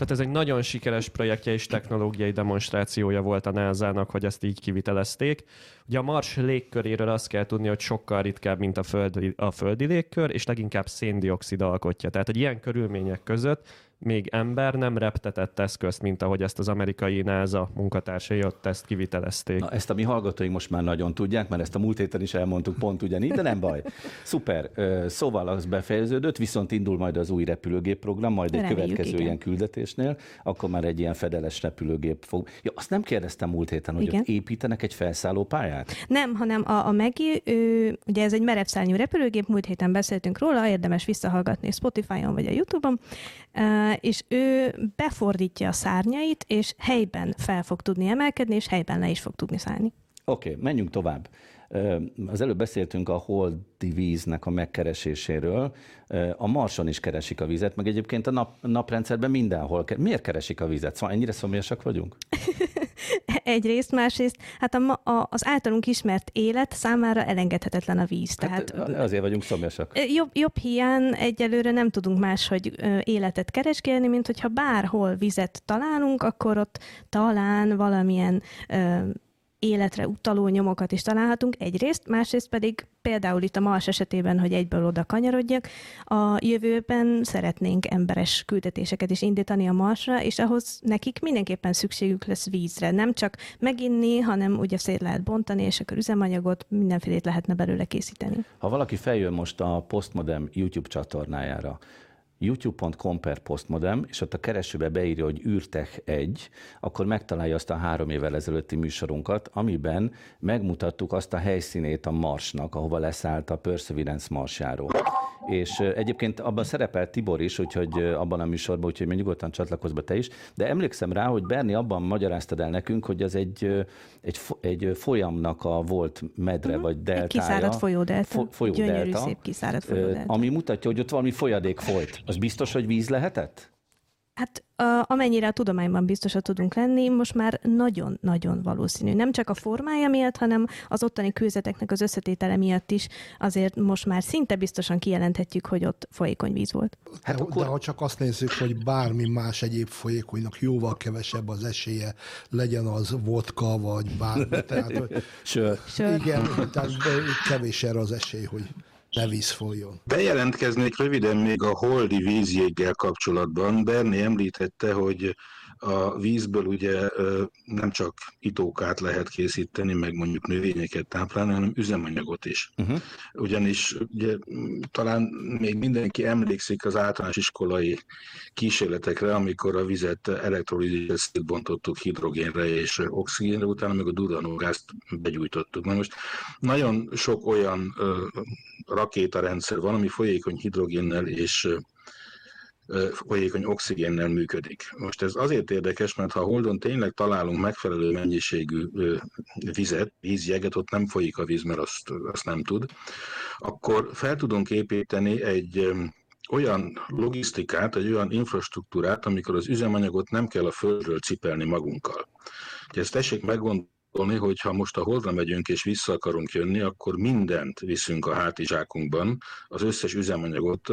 Tehát ez egy nagyon sikeres projektje és technológiai demonstrációja volt a NASA-nak, hogy ezt így kivitelezték. Ugye a Mars légköréről azt kell tudni, hogy sokkal ritkább, mint a földi, a földi légkör, és leginkább széndiokszid alkotja. Tehát, hogy ilyen körülmények között még ember nem reptetett eszközt, mint ahogy ezt az amerikai NASA munkatársai ott ezt kivitelezték. Na, ezt a mi hallgatóink most már nagyon tudják, mert ezt a múlt héten is elmondtuk pont ugyanígy, de nem baj. <laughs> Szuper. Szóval az befejeződött, viszont indul majd az új repülőgép program, majd egy Reméljük, következő igen. ilyen küldetésnél, akkor már egy ilyen fedeles repülőgép fog. Ja, azt nem kérdeztem múlt héten, hogy Igen. építenek egy felszálló pályát? Nem, hanem a, a Megi, ő, ugye ez egy merevszárnyú repülőgép, múlt héten beszéltünk róla, érdemes visszahallgatni Spotify-on vagy a YouTube-on, és ő befordítja a szárnyait, és helyben fel fog tudni emelkedni, és helyben le is fog tudni szállni. Oké, okay, menjünk tovább. Az előbb beszéltünk a holdi víznek a megkereséséről. A Marson is keresik a vizet, meg egyébként a nap, naprendszerben mindenhol. Miért keresik a vizet? Szóval ennyire szomjasak vagyunk? <laughs> Egyrészt, másrészt, hát a, a, az általunk ismert élet számára elengedhetetlen a víz. Hát Tehát azért vagyunk szomjasak. Jobb, jobb hiány egyelőre nem tudunk máshogy életet keresgélni, mint hogyha bárhol vizet találunk, akkor ott talán valamilyen ö, életre utaló nyomokat is találhatunk egyrészt, másrészt pedig például itt a Mars esetében, hogy egyből oda kanyarodjak, a jövőben szeretnénk emberes küldetéseket is indítani a Marsra, és ahhoz nekik mindenképpen szükségük lesz vízre. Nem csak meginni, hanem ugye szét lehet bontani, és akkor üzemanyagot, mindenfélét lehetne belőle készíteni. Ha valaki feljön most a Postmodem YouTube csatornájára, youtube.com per postmodem, és ott a keresőbe beírja, hogy űrtech 1, akkor megtalálja azt a három évvel ezelőtti műsorunkat, amiben megmutattuk azt a helyszínét a Marsnak, ahova leszállt a Perseverance Marsjáró. És egyébként abban szerepel Tibor is, úgyhogy abban a műsorban, úgyhogy még nyugodtan csatlakozz be te is, de emlékszem rá, hogy Berni abban magyaráztad el nekünk, hogy ez egy, egy, egy folyamnak a volt medre vagy deltája. Egy kiszáradt folyódelta. Fo- folyódelta, Gyönyörű, szép kiszáradt folyódelta. Ami mutatja, hogy ott valami folyadék folyt. Az biztos, hogy víz lehetett? Hát amennyire a tudományban biztosak tudunk lenni, most már nagyon-nagyon valószínű. Nem csak a formája miatt, hanem az ottani kőzeteknek az összetétele miatt is azért most már szinte biztosan kijelenthetjük, hogy ott folyékony víz volt. Hát de, akkor- de ha csak azt nézzük, hogy bármi más egyéb folyékonynak jóval kevesebb az esélye, legyen az vodka, vagy bármi. Tehát, Sör. igen, tehát kevés erre az esély, hogy ne víz folyjon. Bejelentkeznék röviden még a holdi vízjéggel kapcsolatban. Berni említette, hogy a vízből ugye nem csak itókát lehet készíteni, meg mondjuk növényeket táplálni, hanem üzemanyagot is. uh-huh. Ugyanis ugye, talán még mindenki emlékszik az általános iskolai kísérletekre, amikor a vizet elektrolízisre szétbontottuk hidrogénre és oxigénre, utána meg a duranógázt begyújtottuk. Na most nagyon sok olyan rakétarendszer van, ami folyékony hidrogénnel és folyékony oxigénnel működik. Most ez azért érdekes, mert ha a Holdon tényleg találunk megfelelő mennyiségű vizet, vízjeget, ott nem folyik a víz, mert azt, azt nem tud, akkor fel tudunk építeni egy olyan logisztikát, egy olyan infrastruktúrát, amikor az üzemanyagot nem kell a földről cipelni magunkkal. Ugye ezt tessék meggondolni, gondolni, hogy ha most a Holdra megyünk és vissza akarunk jönni, akkor mindent viszünk a hátizsákunkban, az összes üzemanyagot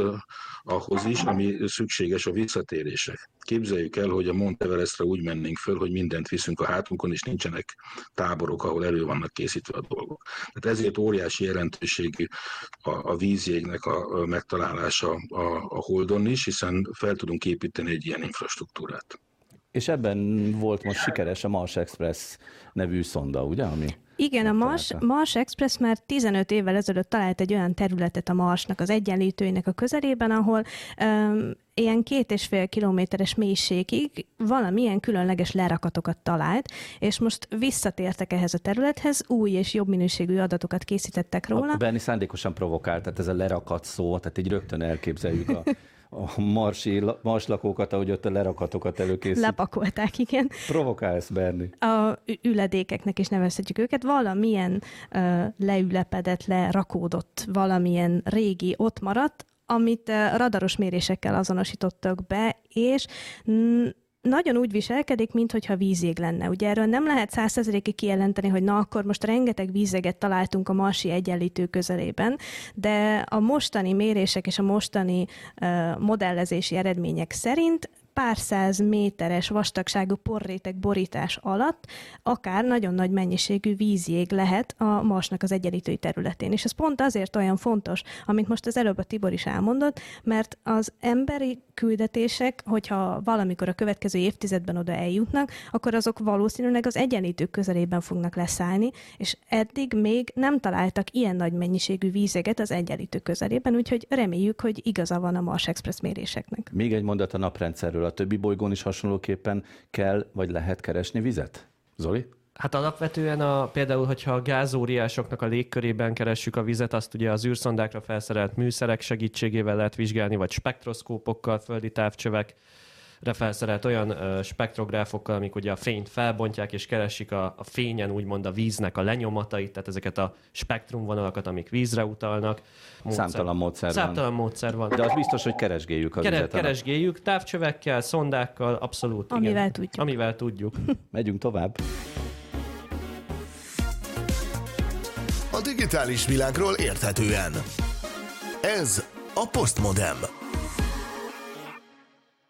ahhoz is, ami szükséges a visszatérésre. Képzeljük el, hogy a Mount Everestre úgy mennénk föl, hogy mindent viszünk a hátunkon, és nincsenek táborok, ahol elő vannak készítve a dolgok. Tehát ezért óriási jelentőségű a, a vízjégnek a, a megtalálása a, a Holdon is, hiszen fel tudunk építeni egy ilyen infrastruktúrát. És ebben volt most sikeres a Mars Express nevű szonda, ugye? Ami igen, a Mars, Mars Express már 15 évvel ezelőtt talált egy olyan területet a Marsnak, az egyenlítőinek a közelében, ahol um, ilyen két és fél kilométeres mélységig valamilyen különleges lerakatokat talált, és most visszatértek ehhez a területhez, új és jobb minőségű adatokat készítettek róla. A Berni szándékosan provokált, tehát ez a lerakat szó, tehát így rögtön elképzeljük a <laughs> a marsi, lakókat, ahogy ott a lerakatokat előkészít. Lepakolták, igen. Provokálsz, Berni. A üledékeknek is nevezhetjük őket. Valamilyen uh, leülepedett, lerakódott, valamilyen régi ott maradt, amit radaros mérésekkel azonosítottak be, és nagyon úgy viselkedik, mintha vízjég lenne. Ugye erről nem lehet százszerzelékig kijelenteni, hogy na akkor most rengeteg vízeget találtunk a marsi egyenlítő közelében, de a mostani mérések és a mostani uh, modellezési eredmények szerint pár száz méteres vastagságú porréteg borítás alatt akár nagyon nagy mennyiségű vízjég lehet a Marsnak az egyenlítői területén. És ez pont azért olyan fontos, amit most az előbb a Tibor is elmondott, mert az emberi küldetések, hogyha valamikor a következő évtizedben oda eljutnak, akkor azok valószínűleg az egyenlítők közelében fognak leszállni, és eddig még nem találtak ilyen nagy mennyiségű vízeget az egyenlítők közelében, úgyhogy reméljük, hogy igaza van a Mars Express méréseknek. Még egy mondat a naprendszerről a többi bolygón is hasonlóképpen kell vagy lehet keresni vizet? Zoli? Hát alapvetően a, például, hogyha a gázóriásoknak a légkörében keressük a vizet, azt ugye az űrszondákra felszerelt műszerek segítségével lehet vizsgálni, vagy spektroszkópokkal, földi távcsövek, felszerelt olyan uh, spektrográfokkal, amik ugye a fényt felbontják, és keresik a, a fényen úgymond a víznek a lenyomatait, tehát ezeket a spektrumvonalakat, amik vízre utalnak. Módszer. Számtalan módszer Számtalan van. módszer van. De az biztos, hogy keresgéljük a Kere, vizet. Keresgéljük, távcsövekkel, szondákkal, abszolút. Amivel igen. tudjuk. Amivel tudjuk. <laughs> Megyünk tovább. A digitális világról érthetően. Ez a Postmodem.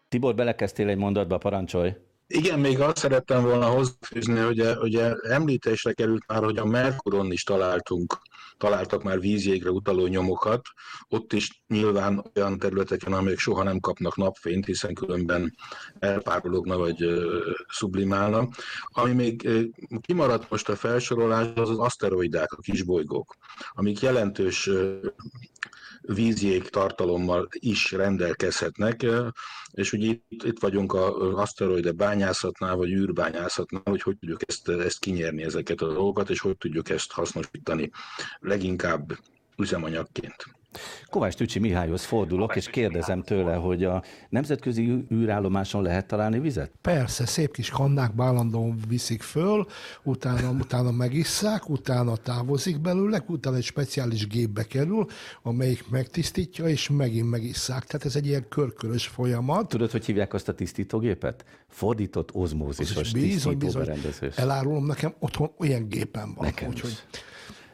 Tibor, belekezdtél egy mondatba, parancsolj. Igen, még azt szerettem volna hozzáfűzni, hogy ugye említésre került már, hogy a Merkuron is találtunk, találtak már vízjégre utaló nyomokat, ott is nyilván olyan területeken, amelyek soha nem kapnak napfényt, hiszen különben elpárologna vagy sublimálna. Ami még kimaradt most a felsorolás, az az aszteroidák, a kisbolygók, amik jelentős vízjég tartalommal is rendelkezhetnek, és ugye itt, itt vagyunk az aszteroide bányászatnál, vagy űrbányászatnál, hogy hogy tudjuk ezt, ezt kinyerni ezeket a dolgokat, és hogy tudjuk ezt hasznosítani leginkább üzemanyagként. Kovács Tücsi Mihályhoz fordulok, és kérdezem tőle, hogy a nemzetközi űrállomáson lehet találni vizet? Persze, szép kis kannák állandóan viszik föl, utána, utána megisszák, utána távozik belőle, utána egy speciális gépbe kerül, amelyik megtisztítja, és megint megisszák. Tehát ez egy ilyen körkörös folyamat. Tudod, hogy hívják azt a tisztítógépet? Fordított ozmózisos tisztítóberendezés. Elárulom, nekem otthon olyan gépen van. Nekem úgyhogy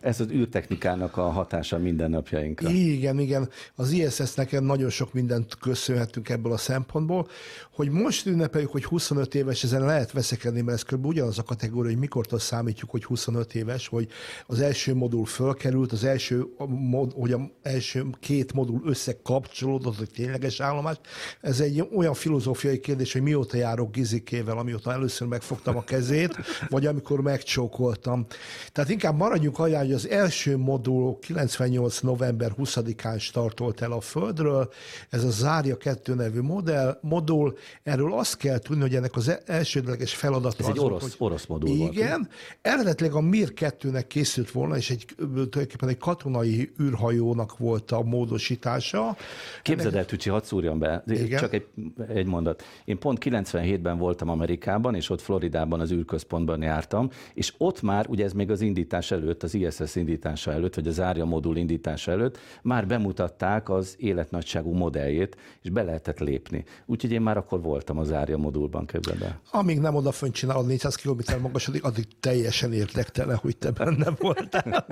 ez az űrtechnikának a hatása mindennapjainkra. Igen, igen. Az ISS nekem nagyon sok mindent köszönhetünk ebből a szempontból, hogy most ünnepeljük, hogy 25 éves, ezen lehet veszekedni, mert ez kb. ugyanaz a kategória, hogy mikortól számítjuk, hogy 25 éves, hogy az első modul fölkerült, az első, mod, hogy az első két modul összekapcsolódott, hogy tényleges állomás. Ez egy olyan filozófiai kérdés, hogy mióta járok Gizikével, amióta először megfogtam a kezét, vagy amikor megcsókoltam. Tehát inkább maradjunk olyan, hogy az első modul 98. november 20-án startolt el a Földről, ez a Zárja 2 nevű modell, modul, erről azt kell tudni, hogy ennek az elsődleges feladata ez az egy orosz, hogy, orosz modul igen, volt. Eredetileg a Mir 2-nek készült volna, és egy, tulajdonképpen egy katonai űrhajónak volt a módosítása. Képzeld el, Tücsi, hadd szúrjam be, igen? csak egy, egy mondat. Én pont 97-ben voltam Amerikában, és ott Floridában az űrközpontban jártam, és ott már, ugye ez még az indítás előtt, az ISS indítása előtt, vagy az Árja modul indítása előtt már bemutatták az életnagyságú modelljét, és be lehetett lépni. Úgyhogy én már akkor voltam az Árja modulban, képzeld el. Amíg nem odafönt csinálod 400 km magasodik, addig teljesen érdektelen, hogy te benne voltál.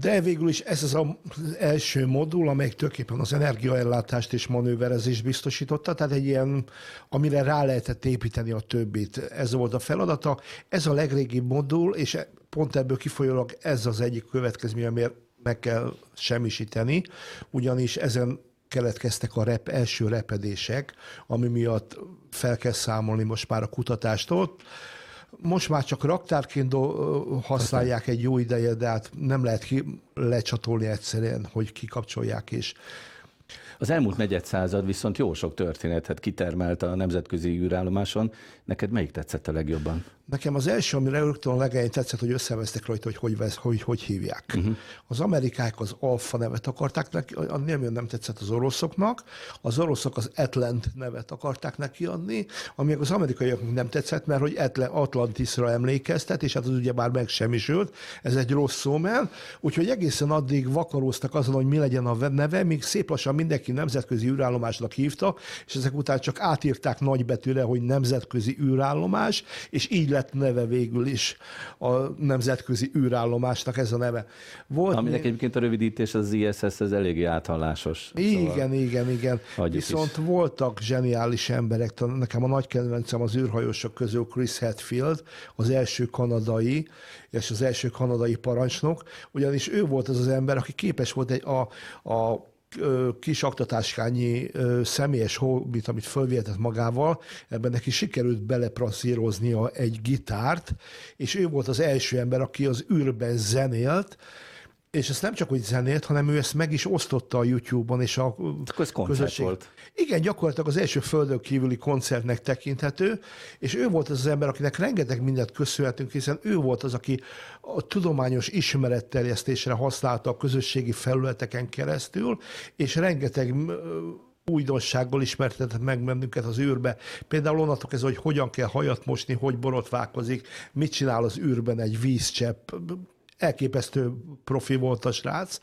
De végül is ez az az első modul, amelyik tulajdonképpen az energiaellátást és manőverezést biztosította, tehát egy ilyen, amire rá lehetett építeni a többit. Ez volt a feladata. Ez a legrégibb modul, és pont ebből kifolyólag ez az egyik következmény, amiért meg kell semmisíteni, ugyanis ezen keletkeztek a rep, első repedések, ami miatt fel kell számolni most már a kutatástól most már csak raktárként használják egy jó ideje, de hát nem lehet ki lecsatolni egyszerűen, hogy kikapcsolják és az elmúlt negyed század viszont jó sok történetet kitermelt a nemzetközi űrállomáson. Neked melyik tetszett a legjobban? Nekem az első, amire rögtön a legelején tetszett, hogy összevesztek rajta, hogy hogy, vesz, hogy, hogy hívják. Uh-huh. Az amerikák az alfa nevet akarták neki, nem, nem tetszett az oroszoknak, az oroszok az Atlant nevet akarták neki adni, ami az amerikaiak nem tetszett, mert hogy Atlantisra emlékeztet, és hát az ugye már megsemmisült, ez egy rossz szó, mert, úgyhogy egészen addig vakaróztak azon, hogy mi legyen a neve, míg szép lassan mindenki nemzetközi űrállomásnak hívta, és ezek után csak átírták nagybetűre, hogy nemzetközi űrállomás, és így lett neve végül is a nemzetközi űrállomásnak ez a neve. Volt Aminek még... egyébként a rövidítés az ISS, ez eléggé áthallásos. Igen, szóval igen, igen. Viszont is. voltak zseniális emberek, nekem a nagy kedvencem az űrhajósok közül Chris Hadfield, az első kanadai, és az első kanadai parancsnok, ugyanis ő volt az az ember, aki képes volt egy, a, a kis aktatáskányi személyes hobbit, amit fölvihetett magával, ebben neki sikerült beleprasszíroznia egy gitárt, és ő volt az első ember, aki az űrben zenélt, és ezt nem csak úgy zenélt, hanem ő ezt meg is osztotta a YouTube-on, és a ez közösség. volt. Igen, gyakorlatilag az első földön kívüli koncertnek tekinthető, és ő volt az az ember, akinek rengeteg mindent köszönhetünk, hiszen ő volt az, aki a tudományos ismeretterjesztésre használta a közösségi felületeken keresztül, és rengeteg újdonsággal ismertetett meg bennünket az űrbe. Például onnatok ez, hogy hogyan kell hajat mosni, hogy borotválkozik, mit csinál az űrben egy vízcsepp, elképesztő profi volt a srác,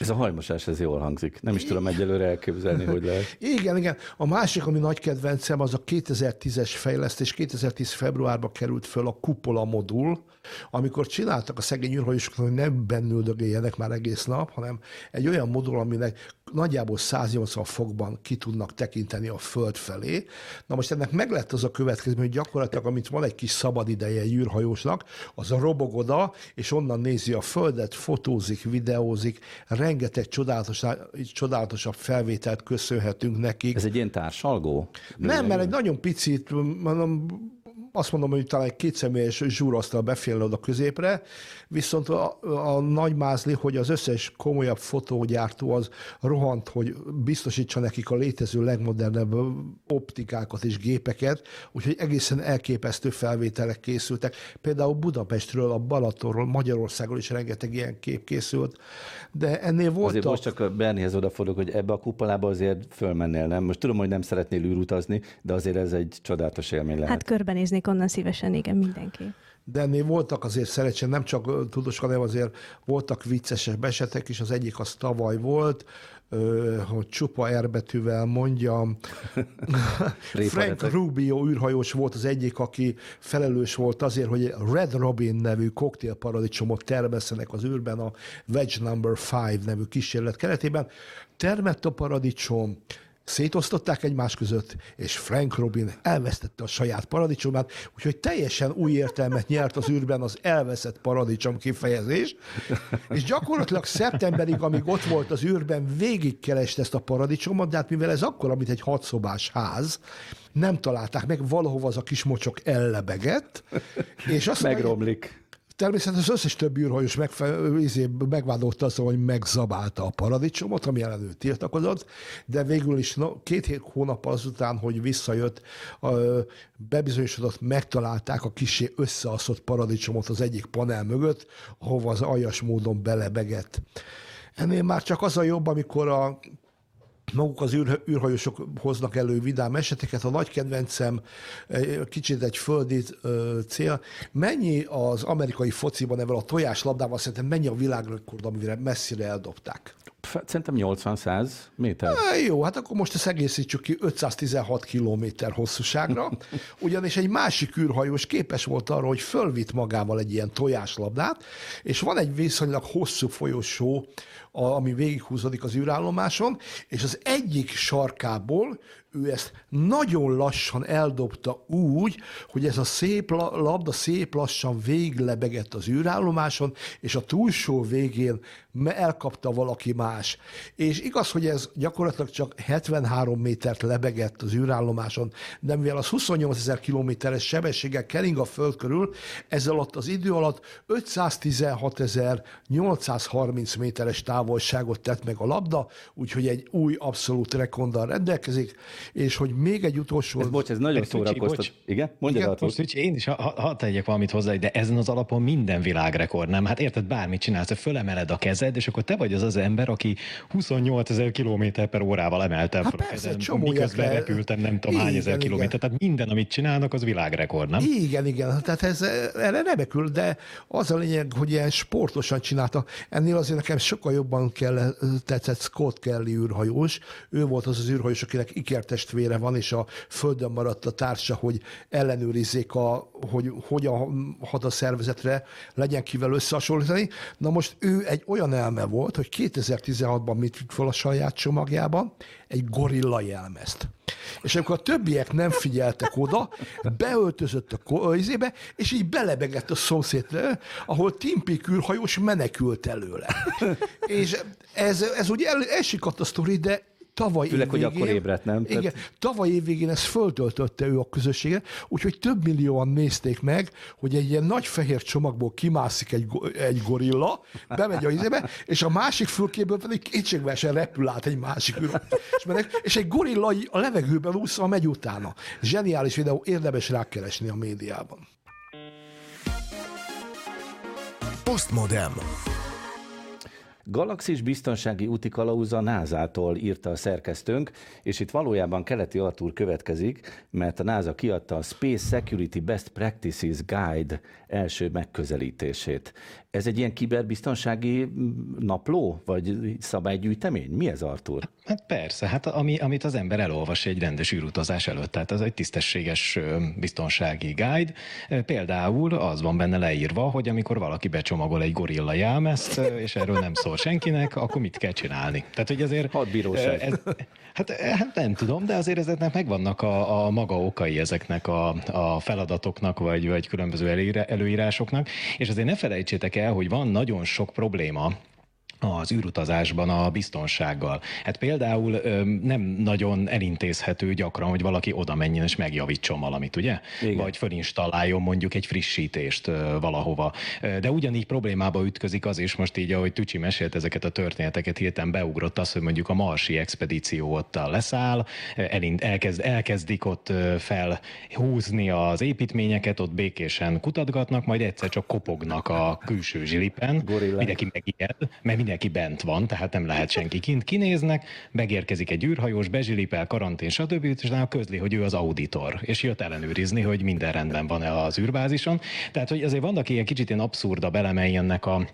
ez a hajmosás, ez jól hangzik. Nem is tudom egyelőre elképzelni, hogy lehet. Igen, igen. A másik, ami nagy kedvencem, az a 2010-es fejlesztés. 2010 februárban került föl a kupola modul, amikor csináltak a szegény űrhajósoknak, hogy nem bennüldögéljenek már egész nap, hanem egy olyan modul, aminek nagyjából 180 fokban ki tudnak tekinteni a föld felé. Na most ennek meg lett az a következmény, hogy gyakorlatilag, amit van egy kis szabad ideje egy űrhajósnak, az a robog oda, és onnan nézi a földet, fotózik, videózik, rengeteg csodálatos, csodálatosabb felvételt köszönhetünk nekik. Ez egy ilyen társalgó? Nem, mert egy nagyon picit, mondom, azt mondom, hogy talán egy kétszemélyes zsúrasztal beférne oda középre, viszont a, a nagy mázli, hogy az összes komolyabb fotógyártó az rohant, hogy biztosítsa nekik a létező legmodernebb optikákat és gépeket, úgyhogy egészen elképesztő felvételek készültek. Például Budapestről, a Balatonról, Magyarországról is rengeteg ilyen kép készült, de ennél volt. Azért most csak a Bernihez odafordulok, hogy ebbe a kupolába azért fölmennél, nem? Most tudom, hogy nem szeretnél űrutazni, de azért ez egy csodálatos élmény lehet. Hát körbenéznék onnan szívesen, igen, mindenki de ennél voltak azért szerencsén, nem csak tudós, hanem azért voltak viccesebb esetek is. Az egyik az tavaly volt, hogy csupa erbetűvel mondjam. <laughs> Frank Rubio űrhajós volt az egyik, aki felelős volt azért, hogy Red Robin nevű koktélparadicsomot termesztenek az űrben a Wedge Number 5 nevű kísérlet keretében. Termett a paradicsom, szétosztották egymás között, és Frank Robin elvesztette a saját paradicsomát, úgyhogy teljesen új értelmet nyert az űrben az elveszett paradicsom kifejezés, és gyakorlatilag szeptemberig, amíg ott volt az űrben, végigkereste ezt a paradicsomot, de hát mivel ez akkor, mint egy hatszobás ház, nem találták meg, valahova az a kis mocsok ellebegett, és azt Megromlik. Természetesen az összes többi űrhajós megfe- izé, megvádolta azt, hogy megzabálta a paradicsomot, ami ellenő tiltakozott, de végül is két hét hónap azután, hogy visszajött, bebizonyosodott, megtalálták a kisé összeaszott paradicsomot az egyik panel mögött, ahova az aljas módon belebegett. Ennél már csak az a jobb, amikor a maguk az űr, űrhajósok hoznak elő vidám eseteket. A nagy kedvencem kicsit egy földi cél. Mennyi az amerikai fociban ebből a tojáslabdával szerintem mennyi a világrekord, amire messzire eldobták? Szerintem 80-100 méter. Há, jó, hát akkor most ezt egészítsük ki 516 kilométer hosszúságra, <laughs> ugyanis egy másik űrhajós képes volt arra, hogy fölvitt magával egy ilyen tojáslabdát, és van egy viszonylag hosszú folyosó, ami végighúzódik az űrállomáson, és az egyik sarkából ő ezt nagyon lassan eldobta úgy, hogy ez a szép labda szép lassan véglebegett az űrállomáson, és a túlsó végén elkapta valaki más. És igaz, hogy ez gyakorlatilag csak 73 métert lebegett az űrállomáson, de mivel az 28 ezer kilométeres sebességgel kering a föld körül, ezzel alatt az idő alatt 516.830 méteres távolságot tett meg a labda, úgyhogy egy új abszolút rekorddal rendelkezik, és hogy még egy utolsó... Ez, bocs, ez nagyon szórakoztat. Igen? Mondja Igen, most, hogy én is ha, ha, tegyek valamit hozzá, de ezen az alapon minden világrekord, nem? Hát érted, bármit csinálsz, hogy fölemeled a kezed, és akkor te vagy az az ember, aki 28 ezer kilométer per órával emeltem hát fel a kezed, miközben le... repültem nem tudom hány ezer kilométer. Tehát minden, amit csinálnak, az világrekord, nem? Igen, igen. Tehát ez erre remekül, de az a lényeg, hogy ilyen sportosan csinálta. Ennél azért nekem sokkal jobban kell, tetszett Scott Kelly űrhajós. Ő volt az az űrhajós, akinek ikertestvére van, és a földön maradt a társa, hogy ellenőrizzék, a, hogy hogyan hat a szervezetre, legyen kivel összehasonlítani. Na most ő egy olyan elme volt, hogy 2016-ban mit vitt fel a saját csomagjában? Egy gorilla jelmezt. És amikor a többiek nem figyeltek oda, beöltözött a izébe, és így belebegett a szomszédra, ahol Timpik űrhajós menekült előle. és ez, ez ugye el, elsikadt a sztori, de tavaly Főleg, hogy akkor ébredt, nem? Igen, Tehát... tavaly évvégén ezt föltöltötte ő a közösséget, úgyhogy több millióan nézték meg, hogy egy ilyen nagy fehér csomagból kimászik egy, egy gorilla, bemegy a izébe, és a másik fülkéből pedig kétségvesen repül át egy másik űr, és, és egy gorilla a levegőben úszva megy utána. Zseniális videó, érdemes rákeresni a médiában. Postmodem. Galaxis biztonsági úti kalauza NASA-tól írta a szerkesztőnk, és itt valójában Keleti Artúr következik, mert a NASA kiadta a Space Security Best Practices Guide első megközelítését. Ez egy ilyen kiberbiztonsági napló, vagy szabálygyűjtemény? Mi ez, Artur? Hát persze, hát ami, amit az ember elolvas egy rendes űrutazás előtt, tehát ez egy tisztességes biztonsági guide. Például az van benne leírva, hogy amikor valaki becsomagol egy gorilla jelmezt, és erről nem szól senkinek, akkor mit kell csinálni? Tehát, hogy azért... Hadbíróság. Ez, hát, hát nem tudom, de azért ezeknek megvannak a, a maga okai ezeknek a, a feladatoknak, vagy, vagy különböző előírásoknak, és azért ne felejtsétek el, hogy van nagyon sok probléma, az űrutazásban a biztonsággal. Hát például nem nagyon elintézhető gyakran, hogy valaki oda menjen és megjavítson valamit, ugye? Igen. Vagy fölinstaláljon mondjuk egy frissítést valahova. De ugyanígy problémába ütközik az is, most így, ahogy Tücsi mesélt ezeket a történeteket, hirtelen beugrott az, hogy mondjuk a marsi expedíció ott leszáll, elind, elkezd, elkezdik ott felhúzni az építményeket, ott békésen kutatgatnak, majd egyszer csak kopognak a külső zsilipen, Gorillák. mindenki megijed, mert mindenki bent van, tehát nem lehet senki kint. Kinéznek, megérkezik egy űrhajós, bezsilipel, karantén, stb. és közli, hogy ő az auditor, és jött ellenőrizni, hogy minden rendben van-e az űrbázison. Tehát, hogy azért vannak ilyen kicsit ilyen abszurda belemei ennek a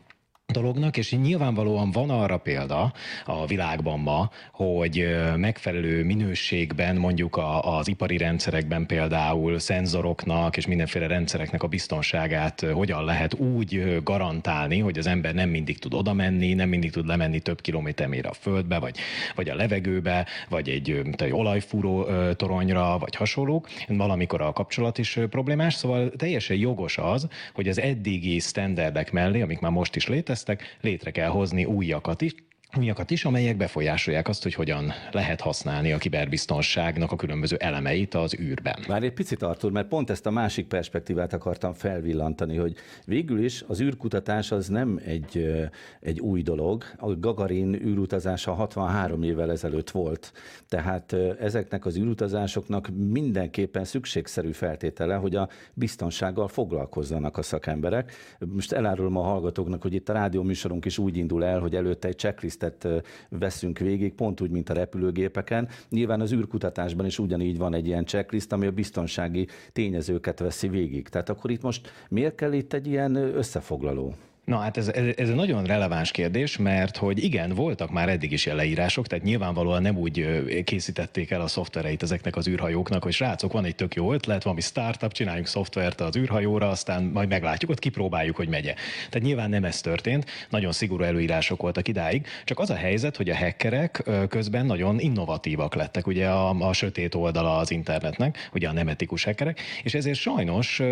dolognak, és nyilvánvalóan van arra példa a világban ma, hogy megfelelő minőségben mondjuk a, az ipari rendszerekben például szenzoroknak és mindenféle rendszereknek a biztonságát hogyan lehet úgy garantálni, hogy az ember nem mindig tud oda menni, nem mindig tud lemenni több kilométer mélyre a földbe, vagy, vagy a levegőbe, vagy egy, egy olajfúró toronyra, vagy hasonlók. Valamikor a kapcsolat is problémás, szóval teljesen jogos az, hogy az eddigi standardek mellé, amik már most is léteznek, léteztek, létre kell hozni újakat is, újakat is, amelyek befolyásolják azt, hogy hogyan lehet használni a kiberbiztonságnak a különböző elemeit az űrben. Már egy picit, Artur, mert pont ezt a másik perspektívát akartam felvillantani, hogy végül is az űrkutatás az nem egy, egy új dolog. A Gagarin űrutazása 63 évvel ezelőtt volt, tehát ezeknek az űrutazásoknak mindenképpen szükségszerű feltétele, hogy a biztonsággal foglalkozzanak a szakemberek. Most elárulom a hallgatóknak, hogy itt a rádió műsorunk is úgy indul el, hogy előtte egy checklist checklistet veszünk végig, pont úgy, mint a repülőgépeken. Nyilván az űrkutatásban is ugyanígy van egy ilyen checklist, ami a biztonsági tényezőket veszi végig. Tehát akkor itt most miért kell itt egy ilyen összefoglaló? Na hát ez, ez, ez egy nagyon releváns kérdés, mert hogy igen, voltak már eddig is ilyen leírások, tehát nyilvánvalóan nem úgy készítették el a szoftvereit ezeknek az űrhajóknak, hogy srácok, van egy tök jó ötlet, valami startup, csináljunk szoftvert az űrhajóra, aztán majd meglátjuk, ott kipróbáljuk, hogy megye. Tehát nyilván nem ez történt, nagyon szigorú előírások voltak idáig, csak az a helyzet, hogy a hackerek közben nagyon innovatívak lettek, ugye a, a sötét oldala az internetnek, ugye a nemetikus hackerek, és ezért sajnos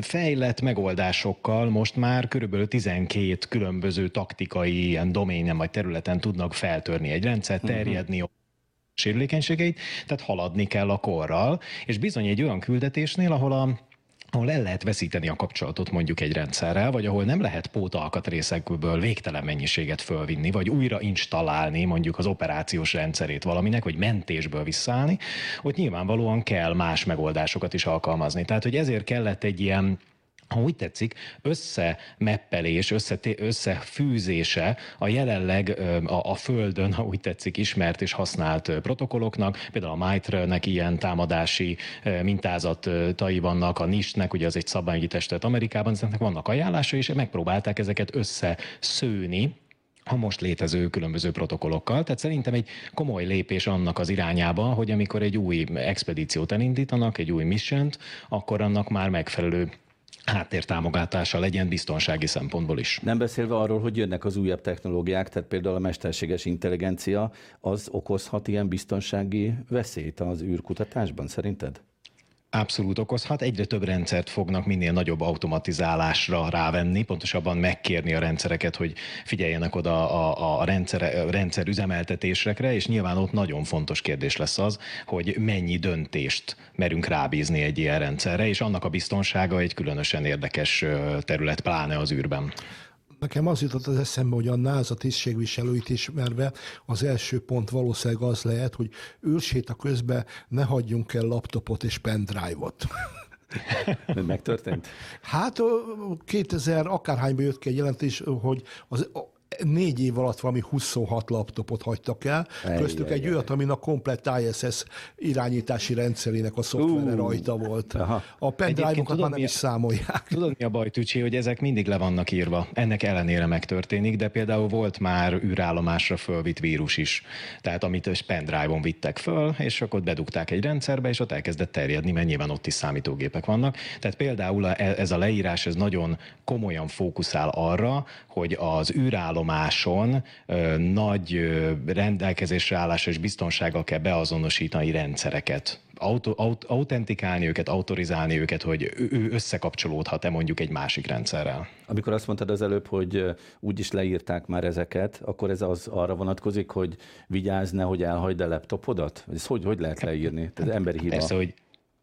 fejlett megoldásokkal most már körülbelül körülbelül 12 különböző taktikai ilyen doménen vagy területen tudnak feltörni egy rendszert, mhm. terjedni, uh-huh sérülékenységeit, tehát haladni kell a korral, és bizony egy olyan küldetésnél, ahol a ahol el lehet veszíteni a kapcsolatot mondjuk egy rendszerrel, vagy ahol nem lehet pótalkatrészekből végtelen mennyiséget fölvinni, vagy újra installálni mondjuk az operációs rendszerét valaminek, vagy mentésből visszaállni, ott nyilvánvalóan kell más megoldásokat is alkalmazni. Tehát, hogy ezért kellett egy ilyen ha úgy tetszik, összemeppelés, össze, összefűzése a jelenleg a, a Földön, ha úgy tetszik, ismert és használt protokolloknak. Például a Mitre-nek ilyen támadási mintázatai vannak, a NIST-nek, ugye az egy szabványi testet Amerikában, ezeknek vannak ajánlása, és megpróbálták ezeket összeszőni, a most létező különböző protokollokkal. Tehát szerintem egy komoly lépés annak az irányába, hogy amikor egy új expedíciót elindítanak, egy új missiont, akkor annak már megfelelő háttértámogatása legyen biztonsági szempontból is. Nem beszélve arról, hogy jönnek az újabb technológiák, tehát például a mesterséges intelligencia, az okozhat ilyen biztonsági veszélyt az űrkutatásban szerinted? Abszolút okozhat. Egyre több rendszert fognak minél nagyobb automatizálásra rávenni, pontosabban megkérni a rendszereket, hogy figyeljenek oda a, a, rendszer, a rendszer üzemeltetésre, és nyilván ott nagyon fontos kérdés lesz az, hogy mennyi döntést merünk rábízni egy ilyen rendszerre, és annak a biztonsága egy különösen érdekes terület, pláne az űrben. Nekem az jutott az eszembe, hogy a NASA tisztségviselőit ismerve az első pont valószínűleg az lehet, hogy űrséta közben ne hagyjunk el laptopot és pendrive-ot. <laughs> Megtörtént? Hát 2000 akárhányban jött ki egy jelentés, hogy az négy év alatt valami 26 laptopot hagytak el, ej, köztük egy olyat, amin a komplett ISS irányítási rendszerének a szoftvere rajta volt. Aha. A pendrive-okat már nem is számolják. Tudod mi a baj, Tücsi, hogy ezek mindig le vannak írva. Ennek ellenére megtörténik, de például volt már űrállomásra fölvitt vírus is. Tehát amit pendrive-on vittek föl, és akkor ott bedugták egy rendszerbe, és ott elkezdett terjedni, mert nyilván ott is számítógépek vannak. Tehát például ez a leírás, ez nagyon komolyan fókuszál arra, hogy az űrállomás állomáson nagy rendelkezésre állásra és biztonsággal kell beazonosítani rendszereket auto, aut, autentikálni őket, autorizálni őket, hogy ő összekapcsolódhat-e mondjuk egy másik rendszerrel. Amikor azt mondtad az előbb, hogy úgy is leírták már ezeket, akkor ez az arra vonatkozik, hogy vigyázz, hogy elhagyd a laptopodat? Ez hogy, hogy lehet leírni? Ez emberi hiba. Persze, hogy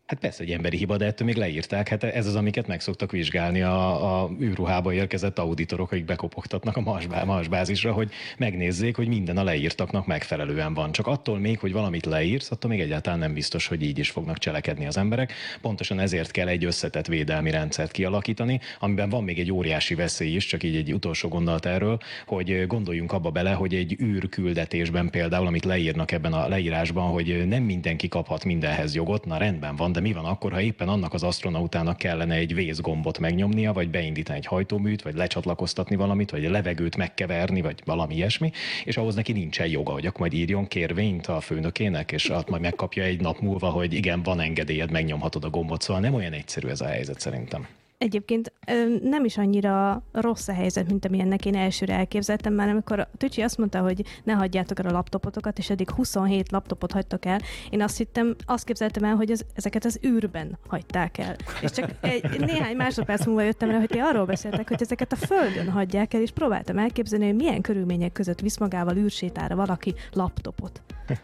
Hát persze, egy emberi hiba, de ettől még leírták. Hát ez az, amiket meg szoktak vizsgálni a, a űrruhába érkezett auditorok, akik bekopogtatnak a Mars, bázisra, hogy megnézzék, hogy minden a leírtaknak megfelelően van. Csak attól még, hogy valamit leírsz, attól még egyáltalán nem biztos, hogy így is fognak cselekedni az emberek. Pontosan ezért kell egy összetett védelmi rendszert kialakítani, amiben van még egy óriási veszély is, csak így egy utolsó gondolat erről, hogy gondoljunk abba bele, hogy egy űrküldetésben például, amit leírnak ebben a leírásban, hogy nem mindenki kaphat mindenhez jogot, na rendben van, de mi van akkor, ha éppen annak az astronautának kellene egy vészgombot megnyomnia, vagy beindítani egy hajtóműt, vagy lecsatlakoztatni valamit, vagy levegőt megkeverni, vagy valami ilyesmi, és ahhoz neki nincsen joga, hogy akkor majd írjon kérvényt a főnökének, és azt majd megkapja egy nap múlva, hogy igen, van engedélyed, megnyomhatod a gombot, szóval nem olyan egyszerű ez a helyzet szerintem. Egyébként nem is annyira rossz a helyzet, mint amilyennek én elsőre elképzeltem, már amikor Tücsi azt mondta, hogy ne hagyjátok el a laptopotokat, és eddig 27 laptopot hagytok el, én azt hittem, azt képzeltem el, hogy ez, ezeket az űrben hagyták el. És csak egy, néhány másodperc múlva jöttem rá, hogy ti arról beszéltek, hogy ezeket a földön hagyják el, és próbáltam elképzelni, hogy milyen körülmények között visz magával űrsétára valaki laptopot.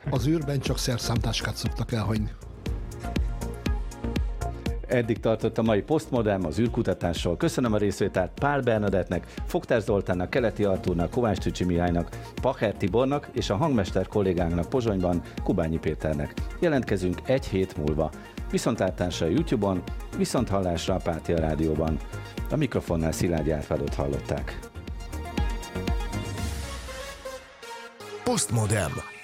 Az űrben csak szerszámtáskát szoktak elhagyni. Eddig tartott a mai Postmodern az űrkutatással. Köszönöm a részvételt Pál Bernadettnek, Fogtár Zoltánnak, Keleti Artúrnak, Kovács Tücsi Mihálynak, Pacher Tibornak és a hangmester kollégánknak Pozsonyban, Kubányi Péternek. Jelentkezünk egy hét múlva. Viszontlátásra a YouTube-on, viszont hallásra a Pátia Rádióban. A mikrofonnál Szilágyi Árpádot hallották. Postmodem.